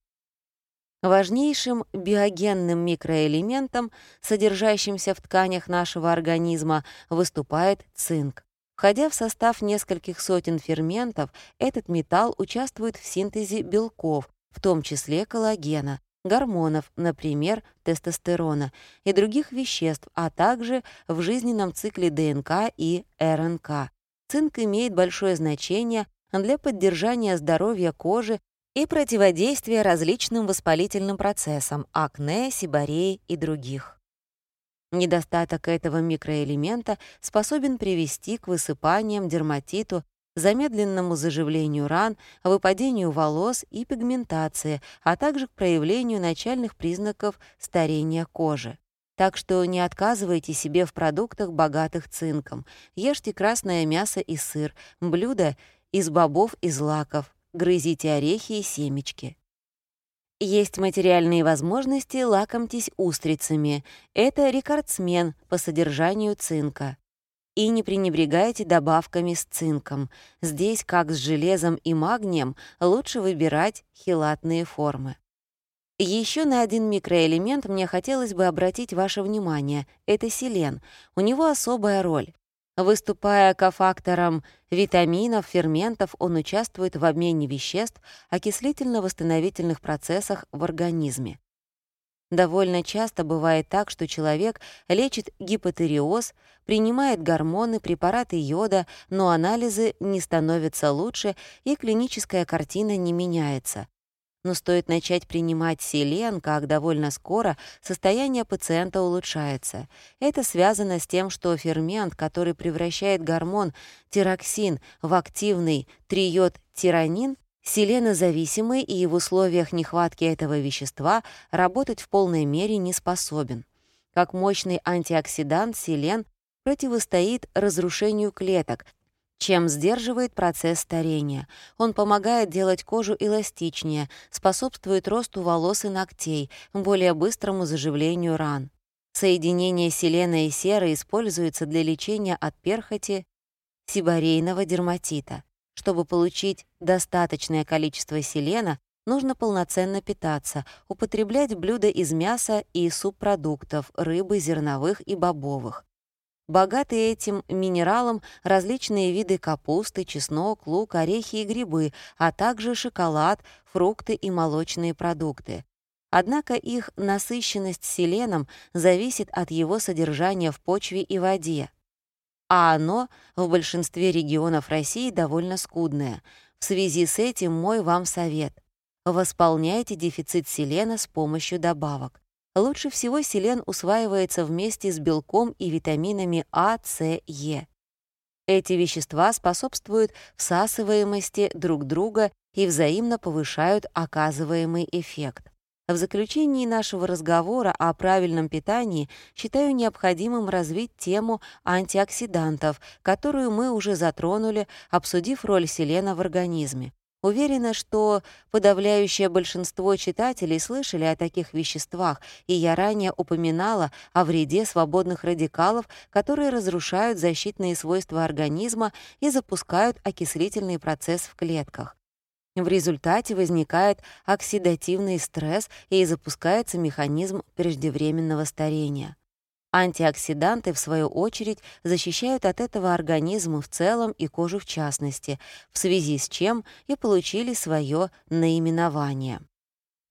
Важнейшим биогенным микроэлементом, содержащимся в тканях нашего организма, выступает цинк. Входя в состав нескольких сотен ферментов, этот металл участвует в синтезе белков, в том числе коллагена, гормонов, например, тестостерона, и других веществ, а также в жизненном цикле ДНК и РНК. Цинк имеет большое значение для поддержания здоровья кожи и противодействия различным воспалительным процессам, акне, сибореи и других. Недостаток этого микроэлемента способен привести к высыпаниям, дерматиту, замедленному заживлению ран, выпадению волос и пигментации, а также к проявлению начальных признаков старения кожи. Так что не отказывайте себе в продуктах, богатых цинком. Ешьте красное мясо и сыр, блюда из бобов и злаков, грызите орехи и семечки. Есть материальные возможности, лакомьтесь устрицами. Это рекордсмен по содержанию цинка. И не пренебрегайте добавками с цинком. Здесь, как с железом и магнием, лучше выбирать хилатные формы. Еще на один микроэлемент мне хотелось бы обратить ваше внимание. Это селен. У него особая роль. Выступая кофактором витаминов, ферментов, он участвует в обмене веществ, окислительно-восстановительных процессах в организме. Довольно часто бывает так, что человек лечит гипотериоз, принимает гормоны, препараты йода, но анализы не становятся лучше и клиническая картина не меняется. но стоит начать принимать селен, как довольно скоро состояние пациента улучшается. Это связано с тем, что фермент, который превращает гормон тироксин в активный триод-тиранин, селенозависимый и в условиях нехватки этого вещества работать в полной мере не способен. Как мощный антиоксидант селен противостоит разрушению клеток, чем сдерживает процесс старения. Он помогает делать кожу эластичнее, способствует росту волос и ногтей, более быстрому заживлению ран. Соединение селена и серы используется для лечения от перхоти сибарейного дерматита. Чтобы получить достаточное количество селена, нужно полноценно питаться, употреблять блюда из мяса и субпродуктов, рыбы, зерновых и бобовых. Богатые этим минералом различные виды капусты, чеснок, лук, орехи и грибы, а также шоколад, фрукты и молочные продукты. Однако их насыщенность селеном зависит от его содержания в почве и воде. А оно в большинстве регионов России довольно скудное. В связи с этим мой вам совет. Восполняйте дефицит селена с помощью добавок. Лучше всего селен усваивается вместе с белком и витаминами А, С, Е. Эти вещества способствуют всасываемости друг друга и взаимно повышают оказываемый эффект. В заключении нашего разговора о правильном питании считаю необходимым развить тему антиоксидантов, которую мы уже затронули, обсудив роль селена в организме. Уверена, что подавляющее большинство читателей слышали о таких веществах, и я ранее упоминала о вреде свободных радикалов, которые разрушают защитные свойства организма и запускают окислительный процесс в клетках. В результате возникает оксидативный стресс и запускается механизм преждевременного старения. Антиоксиданты, в свою очередь, защищают от этого организма в целом и кожу в частности, в связи с чем и получили свое наименование.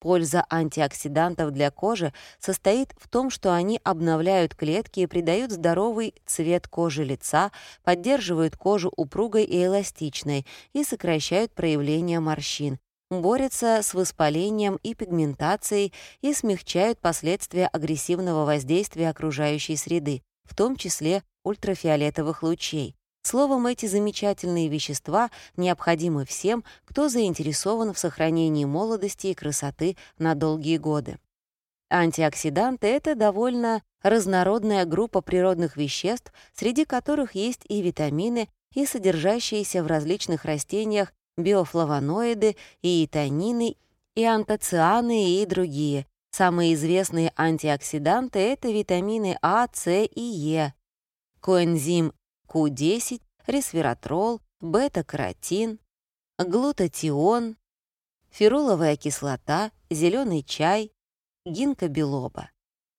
Польза антиоксидантов для кожи состоит в том, что они обновляют клетки и придают здоровый цвет кожи лица, поддерживают кожу упругой и эластичной и сокращают проявление морщин, борются с воспалением и пигментацией и смягчают последствия агрессивного воздействия окружающей среды, в том числе ультрафиолетовых лучей. Словом, эти замечательные вещества необходимы всем, кто заинтересован в сохранении молодости и красоты на долгие годы. Антиоксиданты — это довольно разнородная группа природных веществ, среди которых есть и витамины, и содержащиеся в различных растениях биофлавоноиды, и танины, и антоцианы и другие. Самые известные антиоксиданты — это витамины А, С и Е, коэнзим Q10, ресвератрол, бета-каротин, глутатион, феруловая кислота, зеленый чай, гинкобилоба.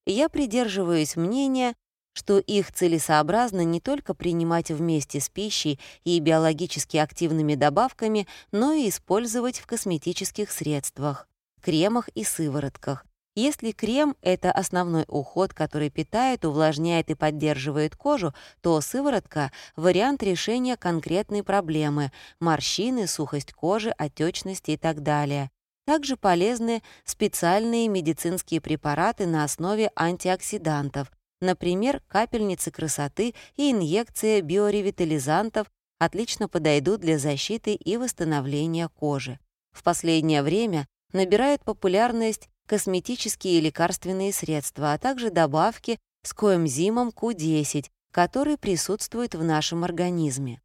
Я придерживаюсь мнения, что их целесообразно не только принимать вместе с пищей и биологически активными добавками, но и использовать в косметических средствах, кремах и сыворотках. Если крем — это основной уход, который питает, увлажняет и поддерживает кожу, то сыворотка — вариант решения конкретной проблемы — морщины, сухость кожи, отечность и так далее. Также полезны специальные медицинские препараты на основе антиоксидантов, Например, капельницы красоты и инъекция биоревитализантов отлично подойдут для защиты и восстановления кожи. В последнее время набирают популярность косметические и лекарственные средства, а также добавки с коэмзимом Q10, который присутствует в нашем организме.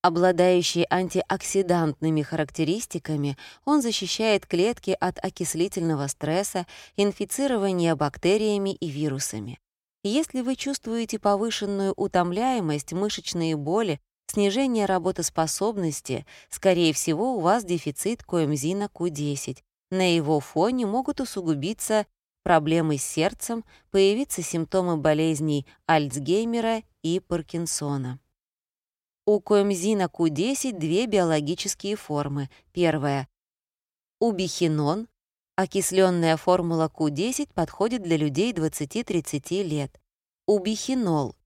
Обладающий антиоксидантными характеристиками, он защищает клетки от окислительного стресса, инфицирования бактериями и вирусами. Если вы чувствуете повышенную утомляемость, мышечные боли, снижение работоспособности, скорее всего, у вас дефицит коэмзина Q10. На его фоне могут усугубиться проблемы с сердцем, появиться симптомы болезней Альцгеймера и Паркинсона. У коэмзина Q10 две биологические формы. Первая — убихинон, Окисленная формула Q10 подходит для людей 20-30 лет. Убихинол.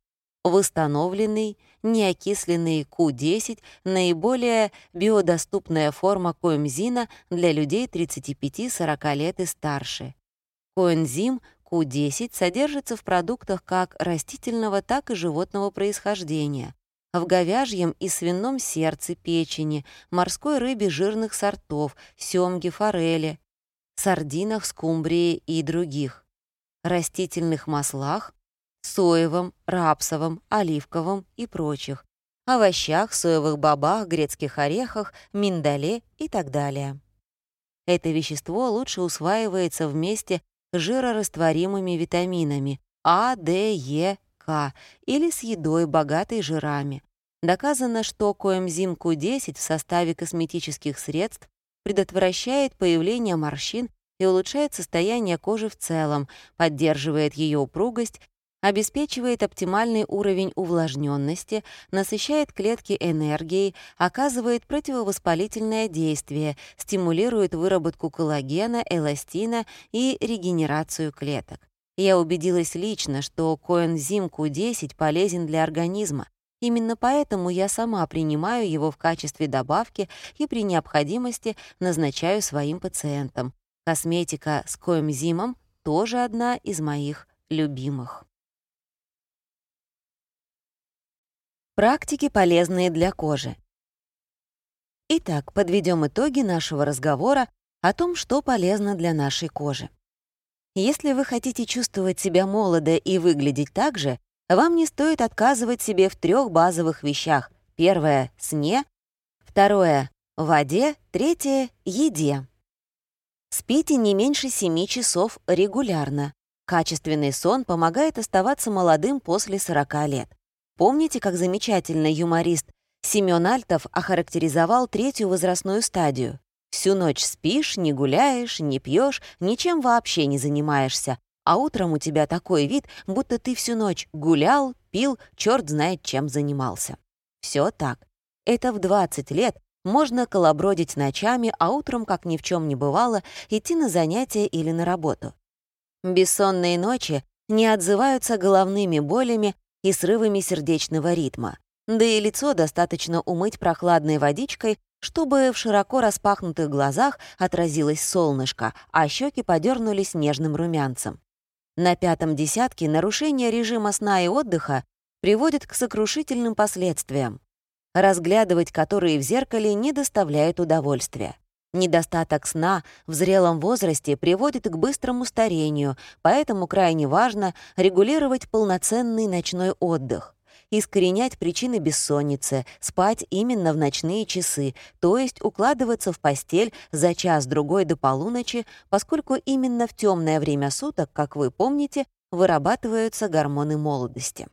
Восстановленный, неокисленный Q10 — наиболее биодоступная форма коэнзина для людей 35-40 лет и старше. Коэнзим Q10 содержится в продуктах как растительного, так и животного происхождения, в говяжьем и свином сердце, печени, морской рыбе жирных сортов, семге, форели, сардинах, скумбрии и других, растительных маслах, соевом, рапсовом, оливковом и прочих, овощах, соевых бобах, грецких орехах, миндале и так далее. Это вещество лучше усваивается вместе с жирорастворимыми витаминами А, Д, Е, К или с едой, богатой жирами. Доказано, что коэмзим Q10 в составе косметических средств предотвращает появление морщин и улучшает состояние кожи в целом, поддерживает ее упругость обеспечивает оптимальный уровень увлажненности, насыщает клетки энергией, оказывает противовоспалительное действие, стимулирует выработку коллагена, эластина и регенерацию клеток. Я убедилась лично, что коэнзим Q10 полезен для организма. Именно поэтому я сама принимаю его в качестве добавки и при необходимости назначаю своим пациентам. Косметика с коэнзимом тоже одна из моих любимых. Практики, полезные для кожи. Итак, подведем итоги нашего разговора о том, что полезно для нашей кожи. Если вы хотите чувствовать себя молодо и выглядеть так же, вам не стоит отказывать себе в трех базовых вещах. Первое — сне, второе — воде, третье — еде. Спите не меньше 7 часов регулярно. Качественный сон помогает оставаться молодым после 40 лет. Помните, как замечательно юморист Семён Альтов охарактеризовал третью возрастную стадию? Всю ночь спишь, не гуляешь, не пьешь, ничем вообще не занимаешься, а утром у тебя такой вид, будто ты всю ночь гулял, пил, черт знает чем занимался. Все так. Это в 20 лет можно колобродить ночами, а утром, как ни в чем не бывало, идти на занятия или на работу. Бессонные ночи не отзываются головными болями, и срывами сердечного ритма. Да и лицо достаточно умыть прохладной водичкой, чтобы в широко распахнутых глазах отразилось солнышко, а щеки подернулись нежным румянцем. На пятом десятке нарушение режима сна и отдыха приводит к сокрушительным последствиям, разглядывать которые в зеркале не доставляет удовольствия. Недостаток сна в зрелом возрасте приводит к быстрому старению, поэтому крайне важно регулировать полноценный ночной отдых, искоренять причины бессонницы, спать именно в ночные часы, то есть укладываться в постель за час-другой до полуночи, поскольку именно в темное время суток, как вы помните, вырабатываются гормоны молодости.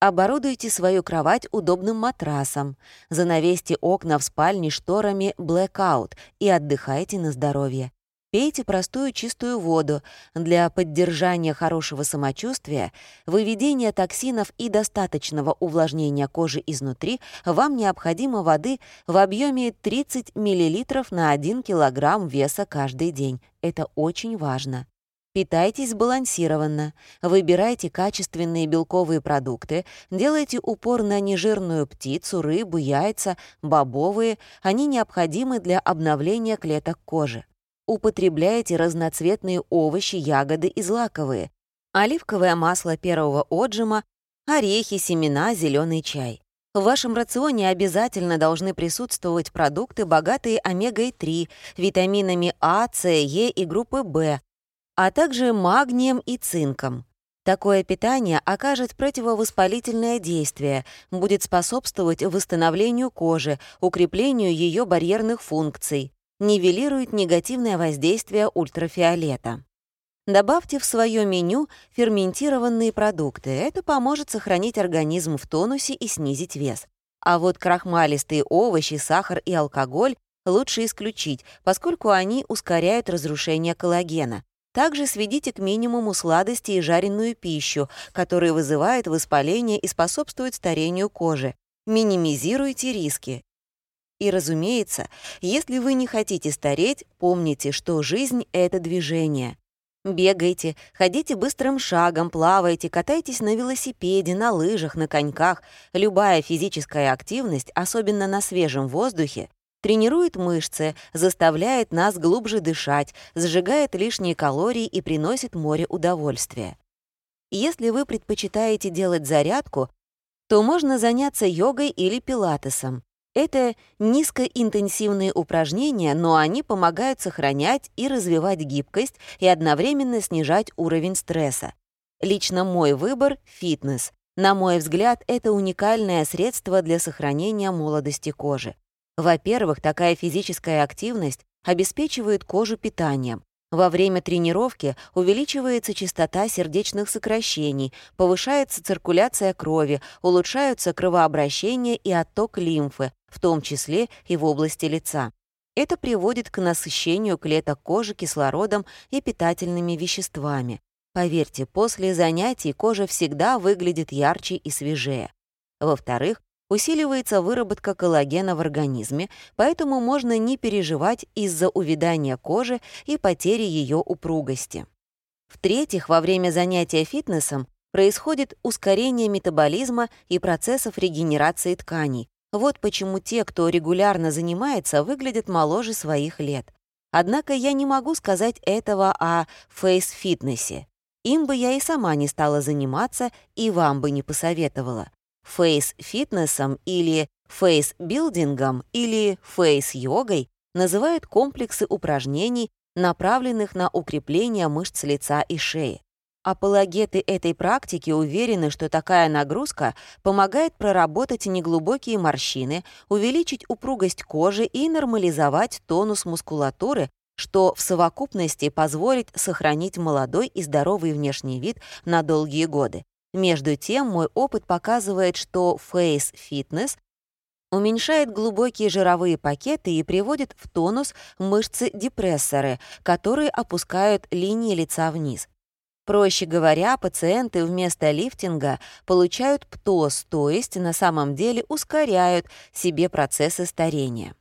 Оборудуйте свою кровать удобным матрасом, занавесьте окна в спальне шторами blackout и отдыхайте на здоровье. Пейте простую чистую воду. Для поддержания хорошего самочувствия, выведения токсинов и достаточного увлажнения кожи изнутри вам необходимо воды в объеме 30 мл на 1 кг веса каждый день. Это очень важно. Питайтесь сбалансированно, выбирайте качественные белковые продукты, делайте упор на нежирную птицу, рыбу, яйца, бобовые, они необходимы для обновления клеток кожи. Употребляйте разноцветные овощи, ягоды и злаковые, оливковое масло первого отжима, орехи, семена, зеленый чай. В вашем рационе обязательно должны присутствовать продукты, богатые омегой-3, витаминами А, С, Е и группы В, а также магнием и цинком. Такое питание окажет противовоспалительное действие, будет способствовать восстановлению кожи, укреплению ее барьерных функций, нивелирует негативное воздействие ультрафиолета. Добавьте в свое меню ферментированные продукты. Это поможет сохранить организм в тонусе и снизить вес. А вот крахмалистые овощи, сахар и алкоголь лучше исключить, поскольку они ускоряют разрушение коллагена. Также сведите к минимуму сладости и жареную пищу, которые вызывают воспаление и способствуют старению кожи. Минимизируйте риски. И, разумеется, если вы не хотите стареть, помните, что жизнь — это движение. Бегайте, ходите быстрым шагом, плавайте, катайтесь на велосипеде, на лыжах, на коньках. Любая физическая активность, особенно на свежем воздухе, тренирует мышцы, заставляет нас глубже дышать, сжигает лишние калории и приносит море удовольствия. Если вы предпочитаете делать зарядку, то можно заняться йогой или пилатесом. Это низкоинтенсивные упражнения, но они помогают сохранять и развивать гибкость и одновременно снижать уровень стресса. Лично мой выбор — фитнес. На мой взгляд, это уникальное средство для сохранения молодости кожи. Во-первых, такая физическая активность обеспечивает кожу питанием. Во время тренировки увеличивается частота сердечных сокращений, повышается циркуляция крови, улучшаются кровообращение и отток лимфы, в том числе и в области лица. Это приводит к насыщению клеток кожи кислородом и питательными веществами. Поверьте, после занятий кожа всегда выглядит ярче и свежее. Во-вторых, усиливается выработка коллагена в организме, поэтому можно не переживать из-за увядания кожи и потери ее упругости. В-третьих, во время занятия фитнесом происходит ускорение метаболизма и процессов регенерации тканей. Вот почему те, кто регулярно занимается, выглядят моложе своих лет. Однако я не могу сказать этого о фейс-фитнесе. Им бы я и сама не стала заниматься, и вам бы не посоветовала фейс-фитнесом или фейс-билдингом или фейс-йогой называют комплексы упражнений, направленных на укрепление мышц лица и шеи. Апологеты этой практики уверены, что такая нагрузка помогает проработать неглубокие морщины, увеличить упругость кожи и нормализовать тонус мускулатуры, что в совокупности позволит сохранить молодой и здоровый внешний вид на долгие годы. Между тем, мой опыт показывает, что Face Fitness уменьшает глубокие жировые пакеты и приводит в тонус мышцы-депрессоры, которые опускают линии лица вниз. Проще говоря, пациенты вместо лифтинга получают птоз, то есть на самом деле ускоряют себе процессы старения.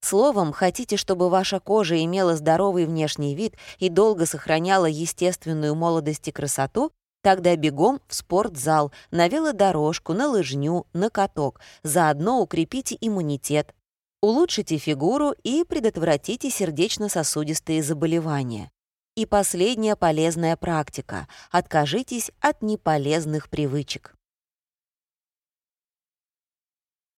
Словом, хотите, чтобы ваша кожа имела здоровый внешний вид и долго сохраняла естественную молодость и красоту, Тогда бегом в спортзал, на велодорожку, на лыжню, на каток. Заодно укрепите иммунитет, улучшите фигуру и предотвратите сердечно-сосудистые заболевания. И последняя полезная практика — откажитесь от неполезных привычек.